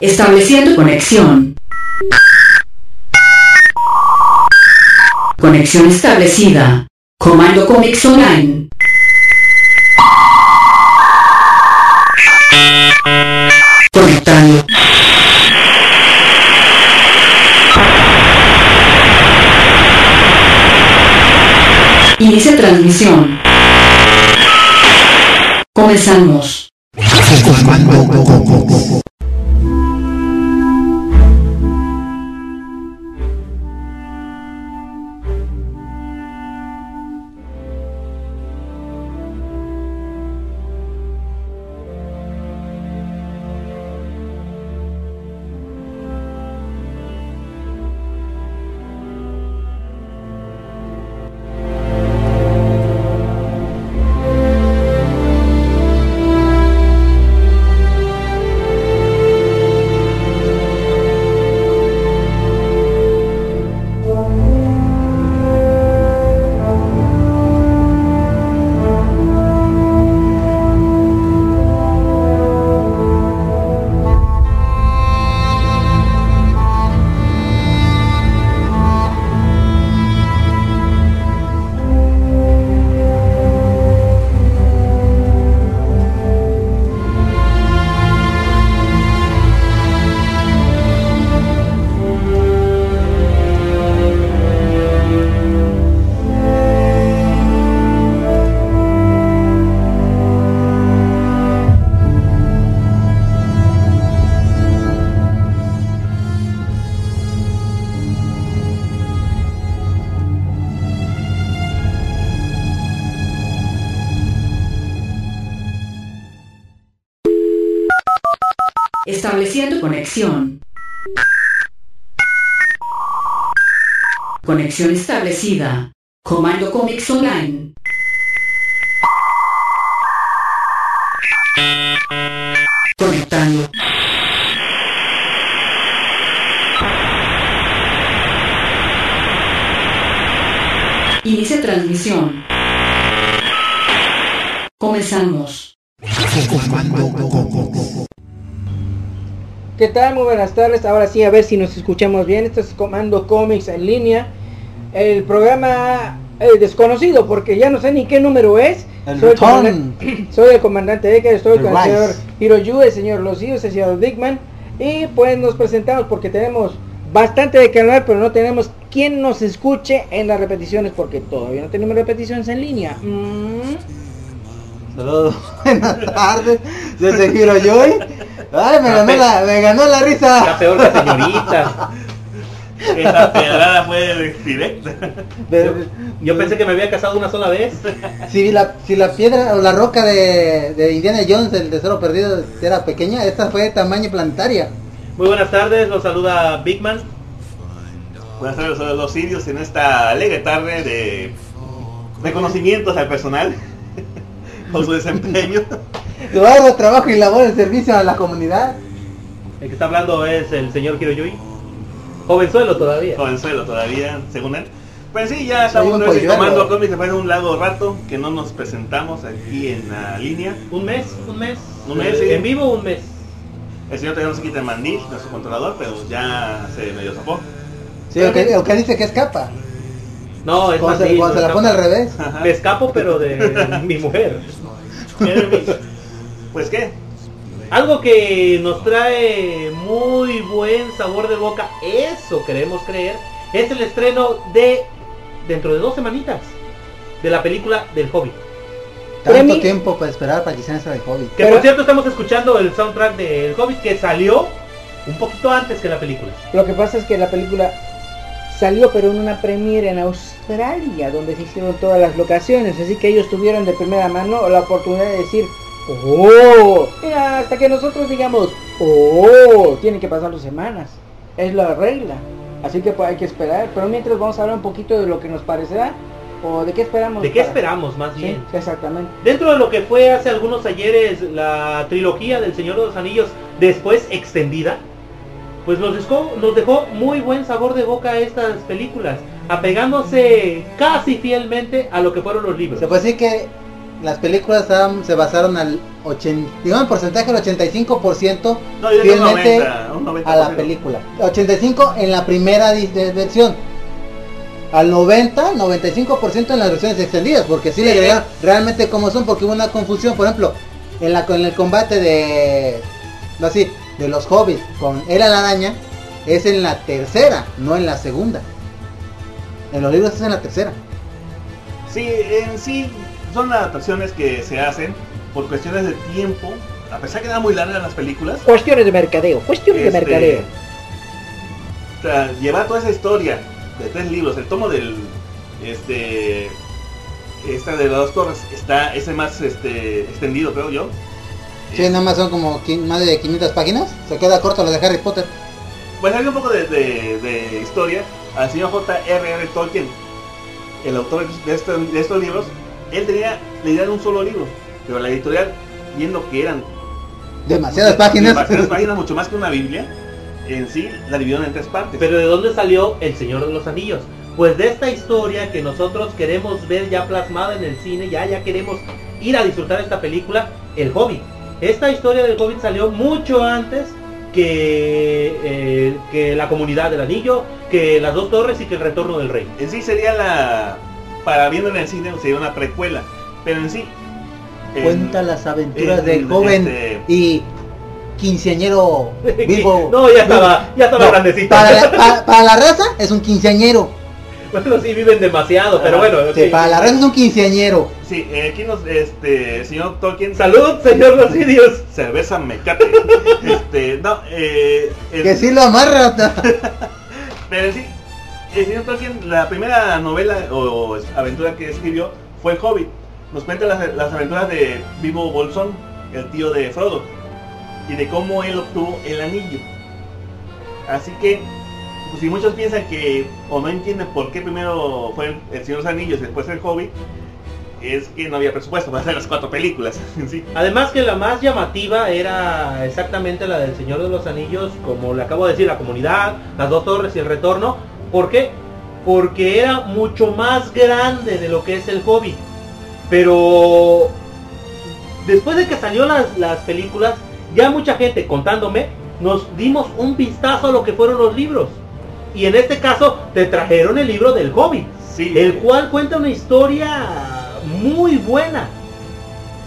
Estableciendo conexión. Conexión establecida. Comando Comics Online. Conectando. Inicia transmisión. Comenzamos. Estableciendo conexión. Conexión establecida. Comando Comics Online. Conectando. Inicia transmisión. Comenzamos. ¿Qué tal? Muy buenas tardes. Ahora sí, a ver si nos escuchamos bien. Esto es Comando Comics en línea. El programa eh, desconocido, porque ya no sé ni qué número es. El soy, el soy el comandante Ecker, estoy The con el Rise. señor Hiroyu, el señor Losius, el señor Dickman. Y pues nos presentamos porque tenemos bastante de qué hablar, pero no tenemos quien nos escuche en las repeticiones, porque todavía no tenemos repeticiones en línea. Mm. Saludos, buenas tardes. Yo soy Hiro Joy. Ay, me ganó la, me ganó la Está risa. peor que señorita. Esa pedrada fue directa. De- Yo pensé que me había casado una sola vez. si la, si la piedra o la roca de, de Indiana Jones, el tesoro perdido, era pequeña, esta fue de tamaño planetaria. Muy buenas tardes, los saluda Big Man. Buenas tardes a los sirios en esta alegre tarde de reconocimientos al personal por su desempeño. Tu arduo trabajo y labor de servicio a la comunidad. El que está hablando es el señor Hiroyui. Jovenzuelo todavía. Jovenzuelo todavía, según él. Pues sí, ya estamos en. Comando Comics después de un largo rato que no nos presentamos aquí en la línea. Un mes, un mes. Un mes, sí. En vivo un mes. El señor todavía no se quita el mandil, nuestro controlador, pero ya se medio zafó. Sí, o que, o que dice que escapa. No, es Cuando, se, cuando se la pone al revés. Ajá. Me escapo, pero de mi mujer. Pues qué, Algo que nos trae muy buen sabor de boca, eso queremos creer, es el estreno de dentro de dos semanitas de la película del Hobbit. Tanto Premi- tiempo para esperar para que se el hobby. Que Pero- por cierto estamos escuchando el soundtrack del Hobbit que salió un poquito antes que la película. Lo que pasa es que la película salió pero en una premiere en Australia donde se hicieron todas las locaciones, así que ellos tuvieron de primera mano la oportunidad de decir, oh, mira, hasta que nosotros digamos, oh, tienen que pasar dos semanas, es la regla, así que pues hay que esperar, pero mientras vamos a hablar un poquito de lo que nos parecerá o de qué esperamos. ¿De qué para- esperamos más Sí, bien? exactamente. Dentro de lo que fue hace algunos ayeres la trilogía del Señor de los Anillos, después extendida, pues nos dejó, nos dejó muy buen sabor de boca estas películas, apegándose casi fielmente a lo que fueron los libros. Se puede decir que las películas se basaron al 80, digamos en porcentaje del 85% No, un fielmente 90, un 90%. a la película. 85 en la primera versión. Al 90, 95% en las versiones extendidas, porque sí, le Sí. agregaron realmente cómo son, porque hubo una confusión, por ejemplo, en la en el combate de no, así, de los hobbits con la araña es en la tercera, no en la segunda. En los libros es en la tercera. Sí, en sí son adaptaciones que se hacen por cuestiones de tiempo, a pesar que eran muy largas las películas. Cuestiones de mercadeo, cuestiones de Este, mercadeo. o sea, llevar toda esa historia de tres libros, el tomo del este esta de las dos torres está ese más este extendido creo yo. Sí, nada más son como más de 500 páginas. Se queda corto lo de Harry Potter. Pues hay un poco de, de- de historia al señor J.R.R. Tolkien, el autor de, este- de estos libros, él tenía la idea de un solo libro, pero la editorial, viendo que eran Demasiadas páginas. demasiadas páginas, mucho más que una Biblia, en sí la dividieron en tres partes. Pero ¿de dónde salió El Señor de los Anillos? Pues de esta historia que nosotros queremos ver ya plasmada en el cine, ya ya queremos ir a disfrutar esta película, El Hobbit. Esta historia del Hobbit salió mucho antes que, eh, que la comunidad del anillo, que las dos torres y que el retorno del rey. En sí sería la, para viendo en el cine, sería una precuela, pero en sí... en- Cuenta las aventuras en- del joven este- y quinceañero vivo. No, ya estaba, ya estaba No, grandecito. Para para la raza es un quinceañero. Bueno, sí viven demasiado, pero bueno. Sí, ok. para la raza es un quinceañero. Sí, eh, aquí nos, este, señor Tolkien... Salud, señor Rosidios. Cerveza mecate. este, no, eh, el- Que sí lo amarra. Pero sí, el señor Tolkien, la primera novela o, aventura que escribió fue El Hobbit. Nos cuenta las, las aventuras de Vivo Bolsón, el tío de Frodo, y de cómo él obtuvo el anillo. Así que, pues, si muchos piensan que, o no entienden por qué primero fue el, Señor de los Anillos y después el Hobbit, es que no había presupuesto para hacer las cuatro películas sí. Además que la más llamativa era exactamente la del Señor de los Anillos, como le acabo de decir, la comunidad, las dos torres y el retorno. ¿Por qué? Porque era mucho más grande de lo que es el Hobbit. Pero después de que salió las, las películas, ya mucha gente contándome, nos dimos un vistazo a lo que fueron los libros. Y en este caso te trajeron el libro del Hobbit, Sí, el cual cuenta una historia muy buena.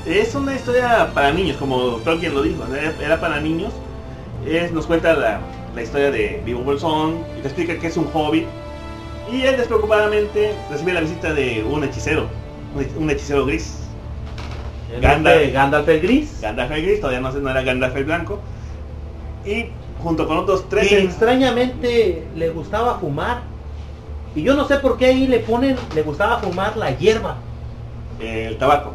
Es una historia para niños, como Tolkien lo dijo, era, para niños. Es, nos cuenta la, la historia de Vivo Bolsón y te explica que es un hobbit. Y él despreocupadamente recibe la visita de un hechicero, un, hechicero gris. Gandalf, Gandalf. El Gris. Gandalf el gris, todavía no, no era Gandalf el blanco. Y junto con otros que 13... extrañamente le gustaba fumar. Y yo no sé por qué ahí le ponen, le gustaba fumar la hierba. El tabaco,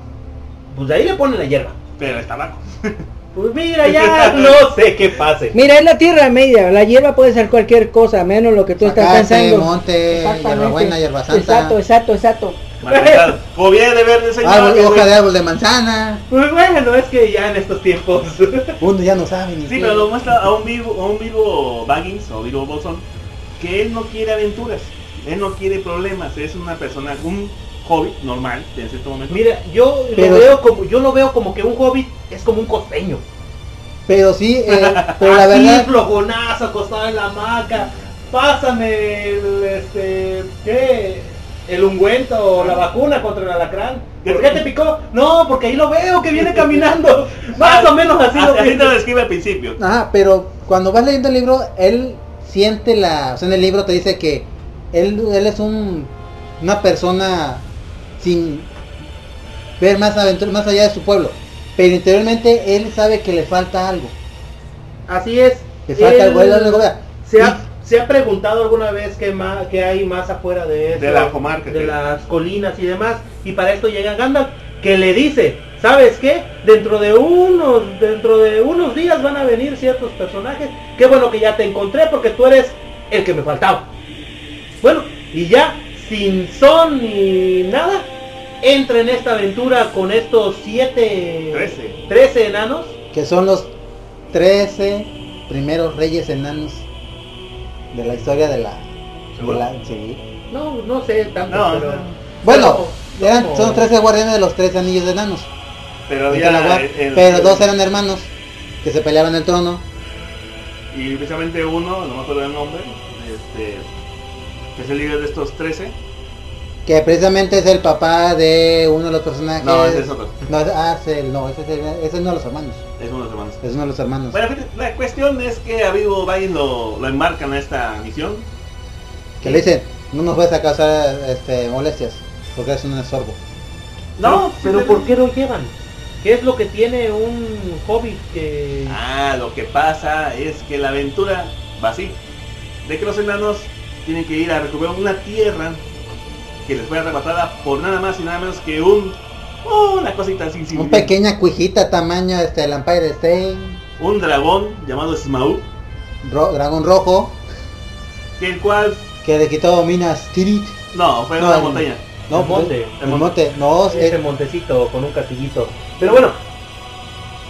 Pues de ahí le ponen la hierba. pero el tabaco. Pues mira, ya no sé qué pase. Mira, es la tierra media, la hierba puede ser cualquier cosa, menos lo que tú estás pensando. monte, Exactamente. hierbabuena, hierba santa. Exacto, exacto, exacto. Maltratado. Como viene de verde, señor. Árbol- hoja de árbol de manzana. Pues bueno, es que ya en estos tiempos. Uno ya no sabe ni Sí, qué. pero lo muestra a un vivo, a un vivo Baggins o vivo Bolson que él no quiere aventuras, él no quiere problemas, es una persona, un hobbit normal en cierto momento. Mira, yo Pero- lo veo como, yo lo veo como que un hobbit es como un costeño. Pero sí, eh, pero la Así, verdad, flojonazo, acostado en la hamaca. Pásame el, este, ¿qué? El ungüento o la vacuna contra el alacrán. ¿Por qué te picó? No, porque ahí lo veo que viene caminando. Más o menos así lo así, así te lo describe al principio. ajá, pero cuando vas leyendo el libro, él siente la, o sea, en el libro te dice que él, él es un, una persona sin ver más aventura, más allá de su pueblo. Pero interiormente él sabe que le falta algo. Así es. Que falta Él algo. Él, algo, vea. se, ha, se ha preguntado alguna vez qué, más, qué hay más afuera de eso. De la comarca, De las colinas y demás. Y para esto llega Gandalf que le dice, ¿sabes qué? Dentro de unos, dentro de unos días van a venir ciertos personajes. Qué bueno que ya te encontré porque tú eres el que me faltaba. Bueno, y ya, sin son ni nada, entra en esta aventura con estos siete, Trece. 13 enanos. que son los 13 primeros reyes enanos de la historia de la... de la- sí. No, no sé tanto, No, pero... no. Bueno, Eran, como- son 13 guardianes de los tres anillos de enanos. Pero había el- pero el- dos eran hermanos que se peleaban el trono. Y precisamente uno, no me acuerdo el nombre, este, que es el líder de estos 13. Que precisamente es el papá de uno de los personajes. No, ese es otro. No, es- ah, es el- no, ese es, el- ese es uno de los hermanos. Es uno de los hermanos. Es uno de los hermanos. Bueno, la cuestión es que a Vivo Baggins lo, lo enmarcan a esta misión. Que le dicen, no nos vas a causar este, molestias, porque es un estorbo. No, pero ¿por qué lo llevan? ¿Qué es lo que tiene un hobbit que... Ah, lo que pasa es que la aventura va así. De que los enanos tienen que ir a recuperar una tierra que les fue arrebatada por nada más y nada menos que un... Oh, una cosita así. Un pequeña cuijita tamaño este, el Empire State, Un dragón llamado Smaug, ro- dragón rojo, que el cual... que le quitó Minas Tirith. No, fue en No, una el- montaña. No, El monte. el monte, no, ese es- montecito con un castillito. Pero bueno,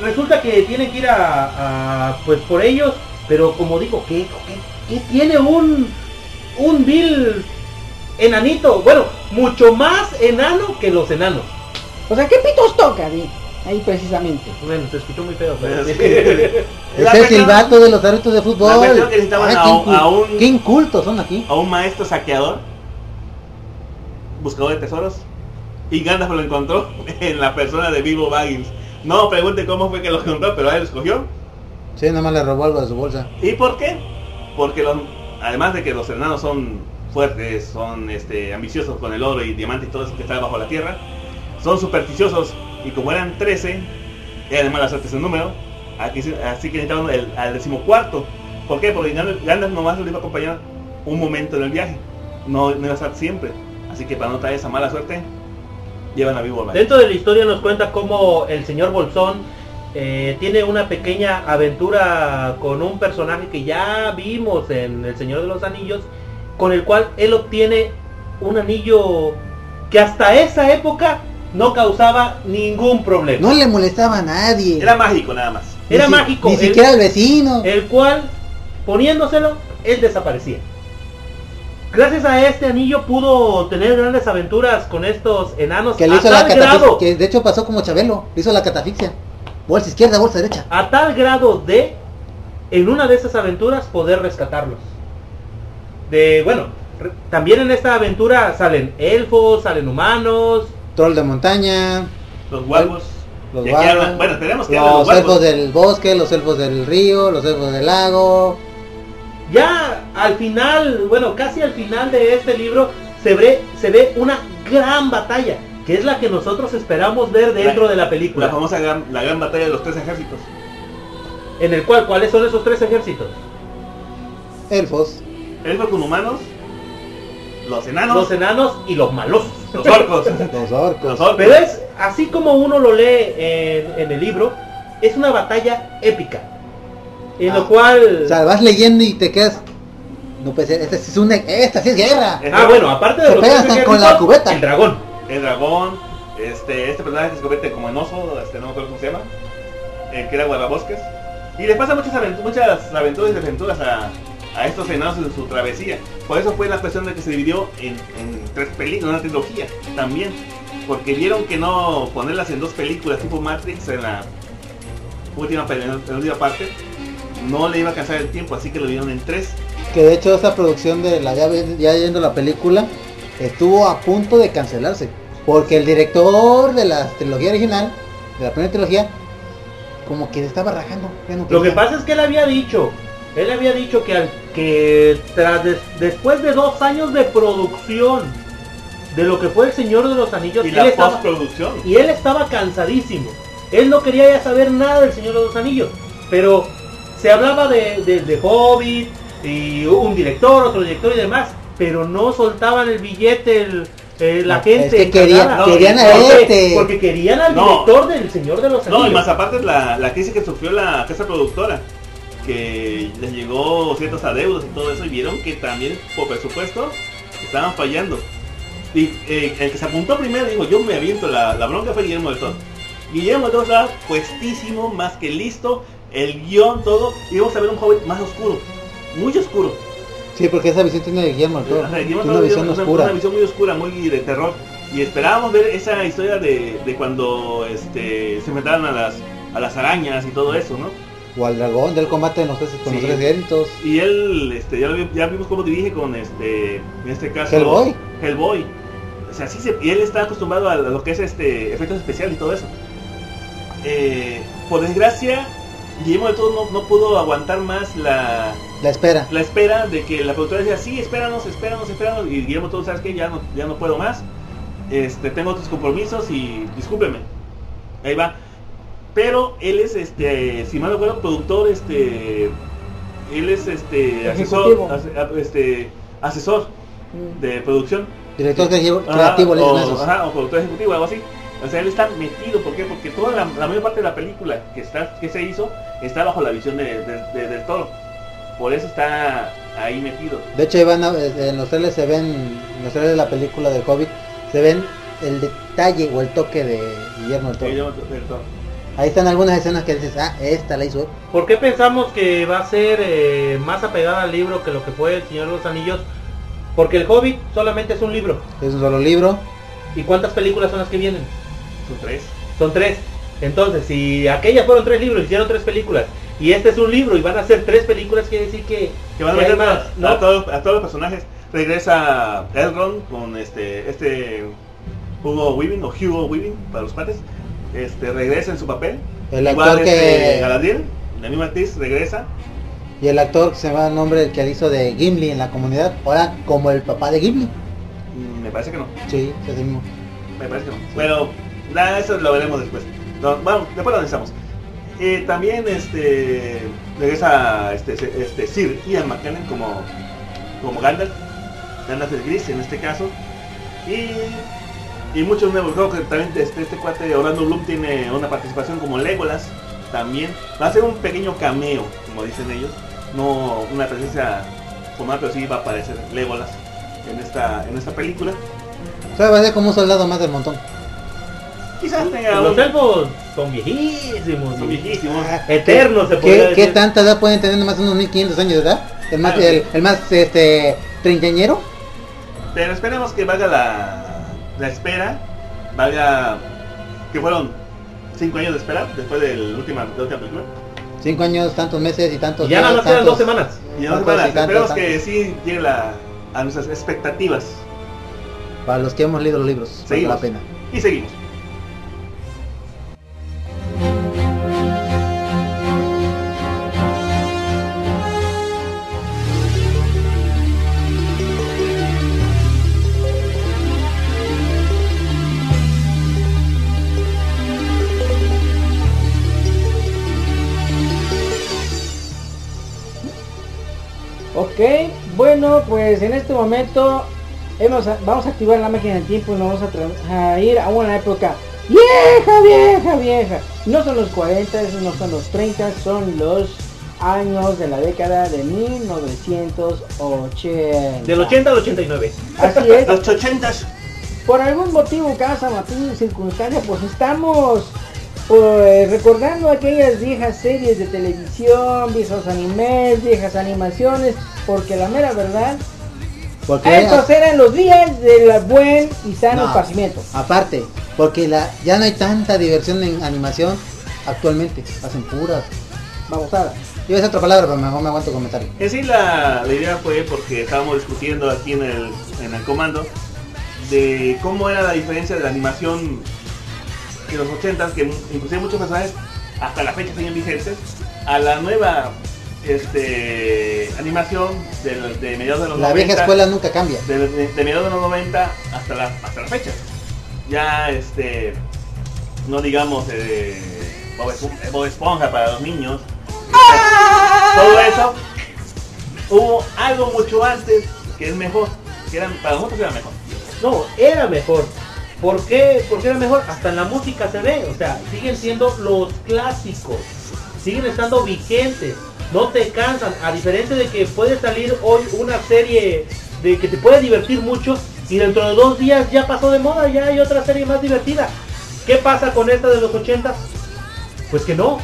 resulta que tienen que ir a, a, pues por ellos, pero como digo, ¿qué, qué, qué tiene un un Bill enanito? Bueno, mucho más enano que los enanos. O sea, ¿qué pitos toca, di? Ahí precisamente. Bueno, se escuchó muy feo, pero Sí. es el silbato de los árbitros de fútbol. La cuestión que necesitaban Ay, a qué un- incul- a un- qué incultos son aquí. a un maestro saqueador, buscador de tesoros, y Gandalf lo encontró en la persona de Vivo Baggins. No pregunte cómo fue que lo encontró, pero él lo escogió. Sí, nada más le robó algo de su bolsa. ¿Y por qué? Porque los, además de que los enanos son fuertes, son este, ambiciosos con el oro y diamante y todo eso que está bajo la tierra, son supersticiosos y como eran 13, era de mala suerte ese número, así que necesitaban el, al decimocuarto. ¿Por qué? Porque Gandalf nomás lo iba a acompañar un momento en el viaje, no, no iba a estar siempre. Así que para no traer esa mala suerte, llevan a Vivo. Dentro de la historia nos cuenta cómo el señor Bolsón eh, tiene una pequeña aventura con un personaje que ya vimos en El Señor de los Anillos, con el cual él obtiene un anillo que hasta esa época no causaba ningún problema. No le molestaba a nadie. Era mágico nada más. Era Ni si- mágico, Ni el- siquiera el vecino. el cual poniéndoselo, él desaparecía. Gracias a este anillo pudo tener grandes aventuras con estos enanos que le hizo la grado, Que de hecho pasó como Chabelo. Le hizo la catafixia. Bolsa izquierda, bolsa derecha. a tal grado de en una de esas aventuras poder rescatarlos. De bueno, re- también en esta aventura salen elfos, salen humanos, Troll de montaña. Los guapos. Los aquí hablan- bueno, esperemos que los los elfos del bosque, los elfos del río, los elfos del lago. Ya al final, bueno, casi al final de este libro se ve, se ve una gran batalla, que es la que nosotros esperamos ver dentro La- de la La película. famosa gran, la gran batalla de los tres ejércitos. En el cual, ¿cuáles son esos tres ejércitos? Elfos. Elfos con humanos, los enanos, Los enanos y los malosos. los orcos. Los orcos. los orcos. Pero es, así como uno lo lee en, en el libro, es una batalla épica. En Ah, lo cual... O sea, vas leyendo y te quedas. No puede ser, esta sí es una. Esta sí es guerra. Es- ah, bueno, aparte de Se los pega tres hasta con la cubeta. el dragón. el dragón, este, este personaje que se convierte como en oso, este, no me acuerdo cómo se llama, el que era guardabosques. Y les pasa muchas, avent- muchas aventuras y desventuras a, a estos enanos en su travesía. Por eso fue la cuestión de que se dividió en, en tres películas, una trilogía también. Porque vieron que no ponerlas en dos películas tipo Matrix en la última, pe- en la última parte no le iba a alcanzar el tiempo, así que lo dieron en tres. Que de hecho esta producción de la ya, ya yendo la película estuvo a punto de cancelarse. Porque el director de la trilogía original, de la primera trilogía, como que se estaba rajando. ya no Lo que pasa es que él había dicho, él había dicho que, al, que tras des- después de dos años de producción de lo que fue el Señor de los Anillos, Y él la estaba, postproducción. y él estaba cansadísimo. Él no quería ya saber nada del Señor de los Anillos, pero se hablaba de, de, de Hobbit y un director, otro director y demás, pero no soltaban el billete el, eh, la No, gente. es que querían- a porque, este. porque querían al No. director del Señor de los Anillos. No, y más aparte la, la crisis que sufrió la casa productora, que les llegó ciertos adeudos y todo eso, y vieron que también por presupuesto estaban fallando. Y eh, el que se apuntó primero dijo, yo me aviento la, la bronca fue Guillermo del Toro. Guillermo del Toro estaba puestísimo, más que listo, el guion, todo, y vamos a ver un Hobbit más oscuro, muy oscuro. Sí, porque esa visión tiene Guillermo del Toro. O sea, Guillermo Tiene una visión una- oscura. Una visión muy oscura, muy de terror. Y esperábamos ver esa historia de, de cuando este, se enfrentaron a las, a las arañas y todo eso, ¿no? O al dragón del combate de los tres, con Sí. los tres ejércitos. Y él, este, ya, lo ya vimos cómo dirige con este, en este caso, Hellboy. Hellboy. O sea, sí se, y él está acostumbrado a lo que es este efectos especiales y todo eso. Eh, por desgracia, Guillermo del Toro no, no pudo aguantar más la, La espera. la espera de que la productora decía, sí, espéranos, espéranos, espéranos. Y Guillermo Toro, ¿sabes qué? Ya no, ya no puedo más. Este, tengo otros compromisos y discúlpeme. Ahí va. Pero él es, este, si mal no recuerdo, productor, este, él es, este, asesor, Ejecutivo. este, asesor Mm. de producción. Director creativo, Ajá, creativo le dicen o, ajá, o productor ejecutivo, algo así. O sea, él está metido, ¿por qué? Porque toda la, la mayor parte de la película que está que se hizo está bajo la visión de, de- de- del toro. Por eso está ahí metido. De hecho, Iván, eh, en los trailers se ven, en los trailers de la película del Hobbit, se ven el detalle o el toque de Guillermo del Toro. Guillermo del Toro. Ahí están algunas escenas que dices, ah, esta la hizo. ¿Por qué pensamos que va a ser eh, más apegada al libro que lo que fue El Señor de los Anillos? Porque El Hobbit solamente es un libro. Es un solo libro. ¿Y cuántas películas son las que vienen? Son tres. Son tres. Entonces, si aquellas fueron tres libros, hicieron tres películas, y este es un libro y van a ser tres películas, quiere decir que, Que van a meter más, a, ¿no? a todos, a todos los personajes. Regresa Elrond con este, este Hugo Weaving o Hugo Weaving para los pates. Este regresa en su papel. El Igual actor este, que... Galadriel, la misma actriz, regresa. Y el actor que se llama el nombre el que hizo de Gimli en la comunidad. Ahora como el papá de Gimli. Mm, Me parece que no. Sí, es el mismo. Me parece que no. Pero nada, eso lo veremos después. No, bueno, después lo analizamos. Eh, también este regresa este, este Sir Ian McKellen como, como Gandalf. Gandalf el gris en este caso. Y, y muchos nuevos. Creo que también este, este cuate Orlando Bloom tiene una participación como Legolas. También va a ser un pequeño cameo, como dicen ellos. No una presencia formal, pero sí va a aparecer Legolas en esta, en esta película. O sea, va a ser como un soldado más del montón. Quizás tenga Los elfos son viejísimos. Son viejísimos. Ah, Eternos se ¿Qué, ¿Qué tanta edad pueden tener nomás unos 1500 años de edad? El más, Ah, el, el más este, treintañero. Pero esperemos que valga la, la espera. Valga que fueron 5 años de espera después de la última, de la última película. Cinco años, tantos meses y tantos Y ya nada más quedan dos semanas. Y Tantos semanas. tantos, Esperemos que sí llegue la- a nuestras expectativas. Para los que hemos leído los libros, vale la pena. Y seguimos. Ok, bueno, pues en este momento hemos, vamos a activar la máquina del tiempo y nos vamos a, ir a una época vieja, vieja, vieja. No son los 40, esos no son los 30, son los años de la década de 1980. Del 80 al 89. Así es. Los ochentas. Por algún motivo, casa, motivo, circunstancia, pues estamos pues, recordando aquellas viejas series de televisión, viejos animes, viejas animaciones, porque la mera verdad, Porque estos eran los días del buen y sano No. esparcimiento. aparte, porque la, ya no hay tanta diversión en animación actualmente. Hacen puras. Vamos a ver. Iba a decir otra palabra, pero mejor me aguanto comentario. En sí la, la idea fue porque estábamos discutiendo aquí en el, en el comando de cómo era la diferencia de la animación en los 80 que inclusive muchos personajes hasta la fecha siguen vigentes, a la nueva este, animación de, de mediados de los La 90. vieja escuela nunca cambia. de, de- de mediados de los 90 hasta la, hasta la fecha. Ya este, no digamos eh, Bob, Esponja, Bob Esponja para los niños. Todo eso. Hubo algo mucho antes que es mejor. Que eran, para nosotros era mejor. No, era mejor. ¿Por qué? Porque era mejor. Hasta en la música se ve. O sea, siguen siendo los clásicos. Siguen estando vigentes. No te cansan. A diferencia de que puede salir hoy una serie de que te puede divertir mucho y dentro de dos días ya pasó de moda, ya hay otra serie más divertida. ¿Qué pasa con esta de los 80? Pues que no.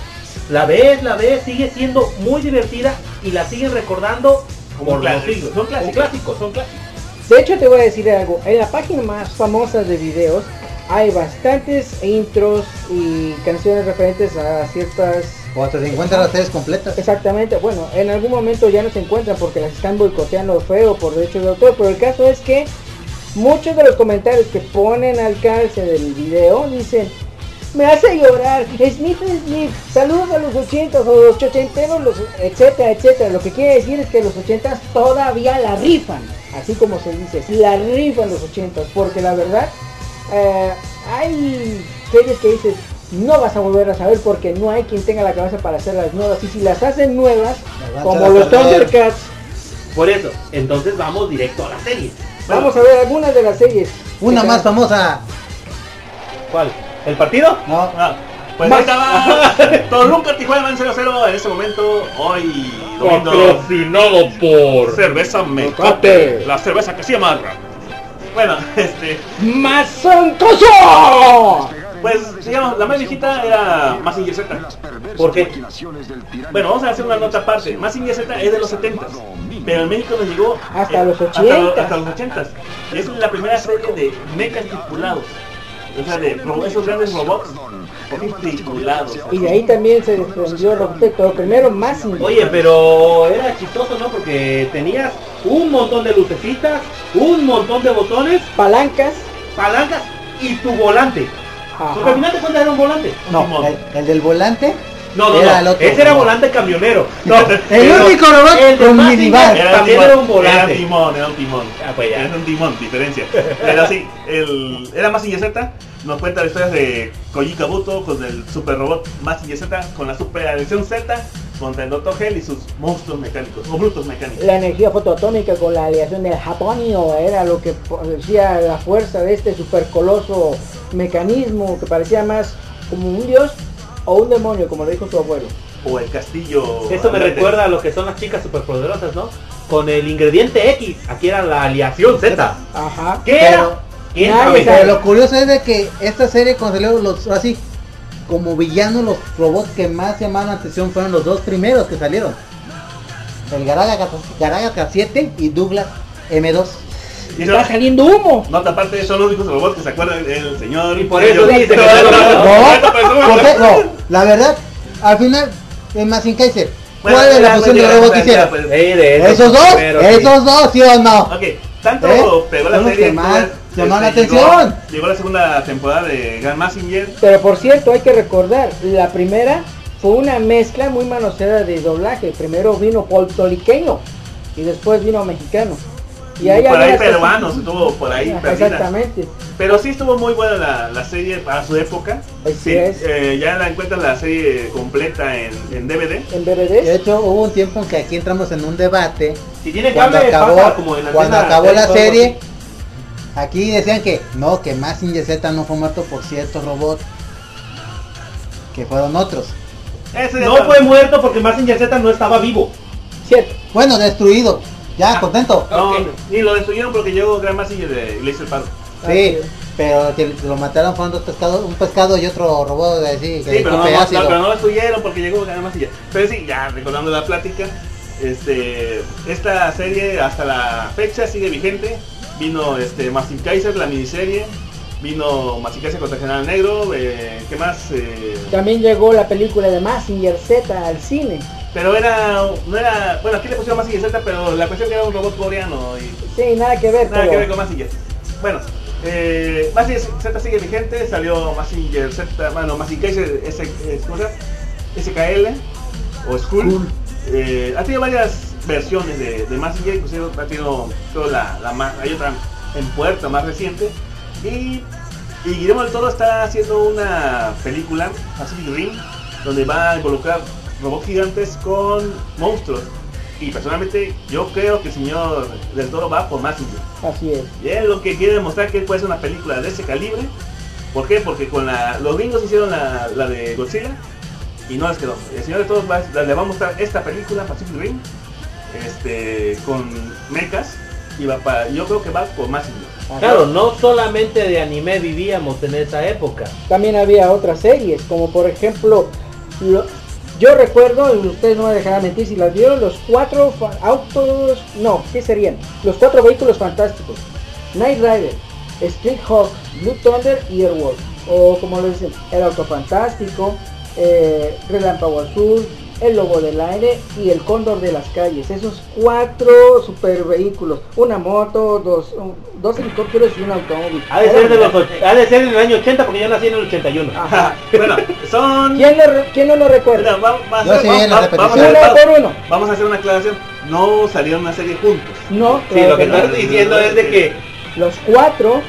La ves, la ves, sigue siendo muy divertida y la siguen recordando Como los siglos. son clásicos. Son clásicos, son clásicos. De hecho, te voy a decir algo. En la página más famosa de videos hay bastantes intros y canciones referentes a ciertas O hasta se encuentran las series completas. Exactamente, bueno, en algún momento ya no se encuentran porque las están boicoteando feo por derechos de autor, pero el caso es que muchos de los comentarios que ponen al calce del video dicen, me hace llorar, Smith Smith, saludos a los 80 o los ochenteros, los, etcétera, etcétera. Lo que quiere decir es que los 80 todavía la rifan, así como se dice, la rifan los 80 porque la verdad, eh, hay series que dices, no vas a volver a saber porque no hay quien tenga la cabeza para hacerlas nuevas. Y si las hacen nuevas, Las como los. Thundercats, Por eso, entonces vamos directo a la serie. vamos a ver algunas de las series. Una más famosa. ¿Cuál? ¿El partido? No, Ah, pues Más- ahí estaba Toluca Tijuana van 0-0 en este momento, hoy domingo. Patrocinado por Cerveza Mecate. La cerveza que se amarra. Bueno, este, ¡Mazoncoso! pues digamos, la más viejita era Massinger Z. ¿Por qué? Bueno, vamos a hacer una nota aparte. Massinger Z es de los 70 pero en México nos llegó Hasta los hasta, 80s. hasta los 80 Y es la primera serie de mechas tripulados. O sea, de esos grandes robots tripulados. Y de ahí también se desprendió respecto primero más Oye, pero era chistoso, ¿no? Porque tenías un montón de lucecitas, un montón de botones, palancas. palancas y tu volante. Porque al final de cuentas era un volante. no, el del volante. No, no, Era no. el otro. Ese era volante camionero. No, El pero único robot el de con. Era un También timón, era un volante. Era un timón, era un timón. Ah, pues ya. Era un timón, diferencia. Pero sí, el, era Massinger Z. Nos cuenta las historias de Koji Kabuto con el super robot Massinger Z, con la super adición Z, contra el Dr. Hell y sus monstruos mecánicos, o brutos mecánicos. La energía fotoatómica con la aleación del Japonio era lo que decía la fuerza de este supercoloso mecanismo que parecía más como un dios o un demonio, como lo dijo su abuelo. O el castillo. Eso me recuerda a lo que son las chicas superpoderosas, ¿no? Con el ingrediente X. Aquí era la aleación Z. Ajá. ¿Qué Pero- era? Lo curioso es de que esta serie cuando salieron los así como villanos los robots que más llamaron la atención fueron los dos primeros que salieron. El Garaga, Garaga K7 y Douglas M2. Y Está no, saliendo humo. nota aparte, son los únicos robots que se acuerdan el señor. Y por eso señor- dice que No, no, no, No. No, la verdad, al final, en Mazin Kaiser, Bueno, ¿cuál es la pues, de ya, robot que hicieron? pues. Esos ¿Esos dos? ¿Esos dos, sí o no? Ok, tanto ¿Eh? pegó la serie. pues, llamaron la este, atención. Llegó, llegó la segunda temporada de Gran Massinger. Pero por cierto, hay que recordar, la primera fue una mezcla muy manoseada de doblaje. Primero vino puertorriqueño y después vino mexicano. Y hay por ahí peruanos, estuvo por ahí. Exactamente. Pero sí estuvo muy buena la, la serie para su época. Así Sí, es. eh, ya la encuentran la serie completa en, en DVD. En De DVDs. hecho, hubo un tiempo en que aquí entramos en un debate. Si tiene Cuando cable, acabó, pasa como en la cuando escena acabó de la serie, aquí decían que no, que Mazinger Z no fue muerto por ciertos robots, que fueron otros. Ese. No fue muerto porque Mazinger Z no estaba vivo. Cierto. Bueno, destruido. Ya, contento. No, Ok. y lo destruyeron porque llegó Gran Massinger de- y le hizo el paro. Sí, pero que lo mataron fueron dos pescados, un pescado y otro robot de así, que Sí, pero no, no, no, pero no lo destruyeron porque llegó Gran Massinger. Pero sí, ya recordando la plática, este, esta serie hasta la fecha sigue vigente. Vino este Massin Kaiser, la miniserie. Vino Massin Kaiser contra General Negro. eh, ¿Qué más? Eh, También llegó la película de Massinger Z al cine. Pero era, no era, bueno, aquí le pusieron Massinger Z, pero la cuestión que era un robot coreano y Sí, nada que ver, Nada pero que ver con Massinger. Bueno, eh, Massinger Z sigue vigente, salió Massinger Z, bueno, Massinger S. SKL o Skull. Skull. Eh, ha tenido varias versiones de, de Massinger, inclusive ha tenido creo, la, la más, hay otra en puerta más reciente. Y, y Guillermo del Toro está haciendo una película, Pacific Rim, donde va a involucrar robots gigantes con monstruos. Y personalmente yo creo que el señor del Toro va por Massinger. así es. Y él lo que quiere demostrar que puede hacer una película de ese calibre. ¿Por qué? Porque con la, los gringos hicieron la, la de Godzilla y no les quedó. El señor de todos va, le va a mostrar esta película, Pacific Rim, este, con mechas. Y va para, yo creo que va por. Ajá. Claro, no solamente de anime vivíamos en esa época. También había otras series, como por ejemplo lo- Yo recuerdo, ustedes no me dejarán mentir si las vieron, los cuatro autos, no, ¿qué serían? Los cuatro vehículos fantásticos. Knight Rider, Street Hawk, Blue Thunder y Airwolf. O como lo dicen, el auto fantástico, eh, el Lobo del Aire y el Cóndor de las Calles. Esos cuatro super vehículos. Una moto, dos, un- dos helicópteros y un automóvil. Ha de ser de los ha de ser del año 80 porque yo nací en el 81. Ajá. bueno, son... ¿Quién, lo re- quién no lo recuerda? Va- va sí, en va- vamos, a hacer, por uno. vamos a hacer una aclaración. No salieron una serie juntos. No, Sí, claro lo que que no. estás diciendo es de que Los cuatro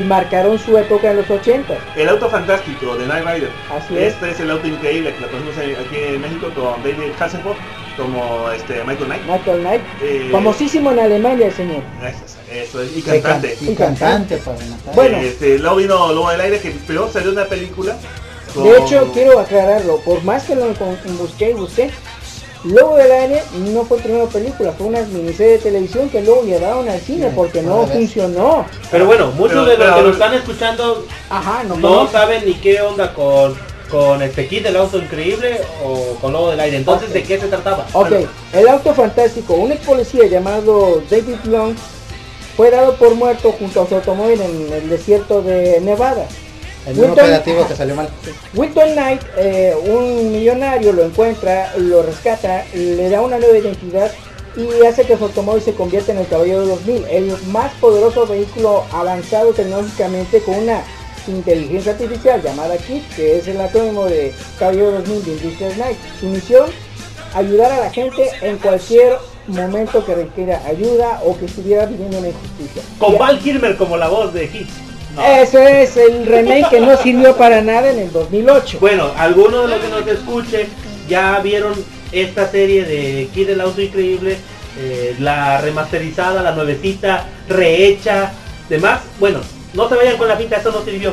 marcaron su época en los 80. El auto fantástico de Night Rider. Así es. Este es el auto increíble que lo conocemos aquí en México con David Hasselhoff como este Michael Knight. Michael Knight. Eh, Famosísimo en Alemania el señor. Eso, eso es, y Y can- cantante. Y cantante para rematar. Bueno. Este, luego vino Lobo del Aire que peor salió una película. con- De hecho, quiero aclararlo. Por más que lo busqué y busqué, Lobo del Aire no fue primera película, fue una miniserie de televisión que luego llevaron al cine Sí, porque no funcionó. Pero bueno, muchos Pero- de los pero- que nos están escuchando Ajá, no, saben ni qué onda con, con este kit del auto increíble o con Lobo del Aire. Entonces. ¿de qué se trataba? Ok, el auto fantástico, un ex policía llamado David Long fue dado por muerto junto a su automóvil en el desierto de Nevada. El mismo Wilton- operativo que salió mal. Wilton Knight, eh, un millonario, lo encuentra, lo rescata, le da una nueva identidad y hace que su automóvil se convierta en el Caballero 2000, el más poderoso vehículo avanzado tecnológicamente con una inteligencia artificial llamada KIT, que es el acrónimo de Caballero 2000 de Industrial Knight. Su misión, ayudar a la gente en cualquier momento que requiera ayuda o que estuviera viviendo una injusticia. Con Y- Val Kilmer como la voz de Hit. Ese es el remake que no sirvió para nada en el 2008. Bueno, algunos de los que nos escuchen ya vieron esta serie de Kid del Auto Increíble, eh, la remasterizada, la nuevecita, rehecha, demás. Bueno, no se vayan con la pinta, esto no sirvió.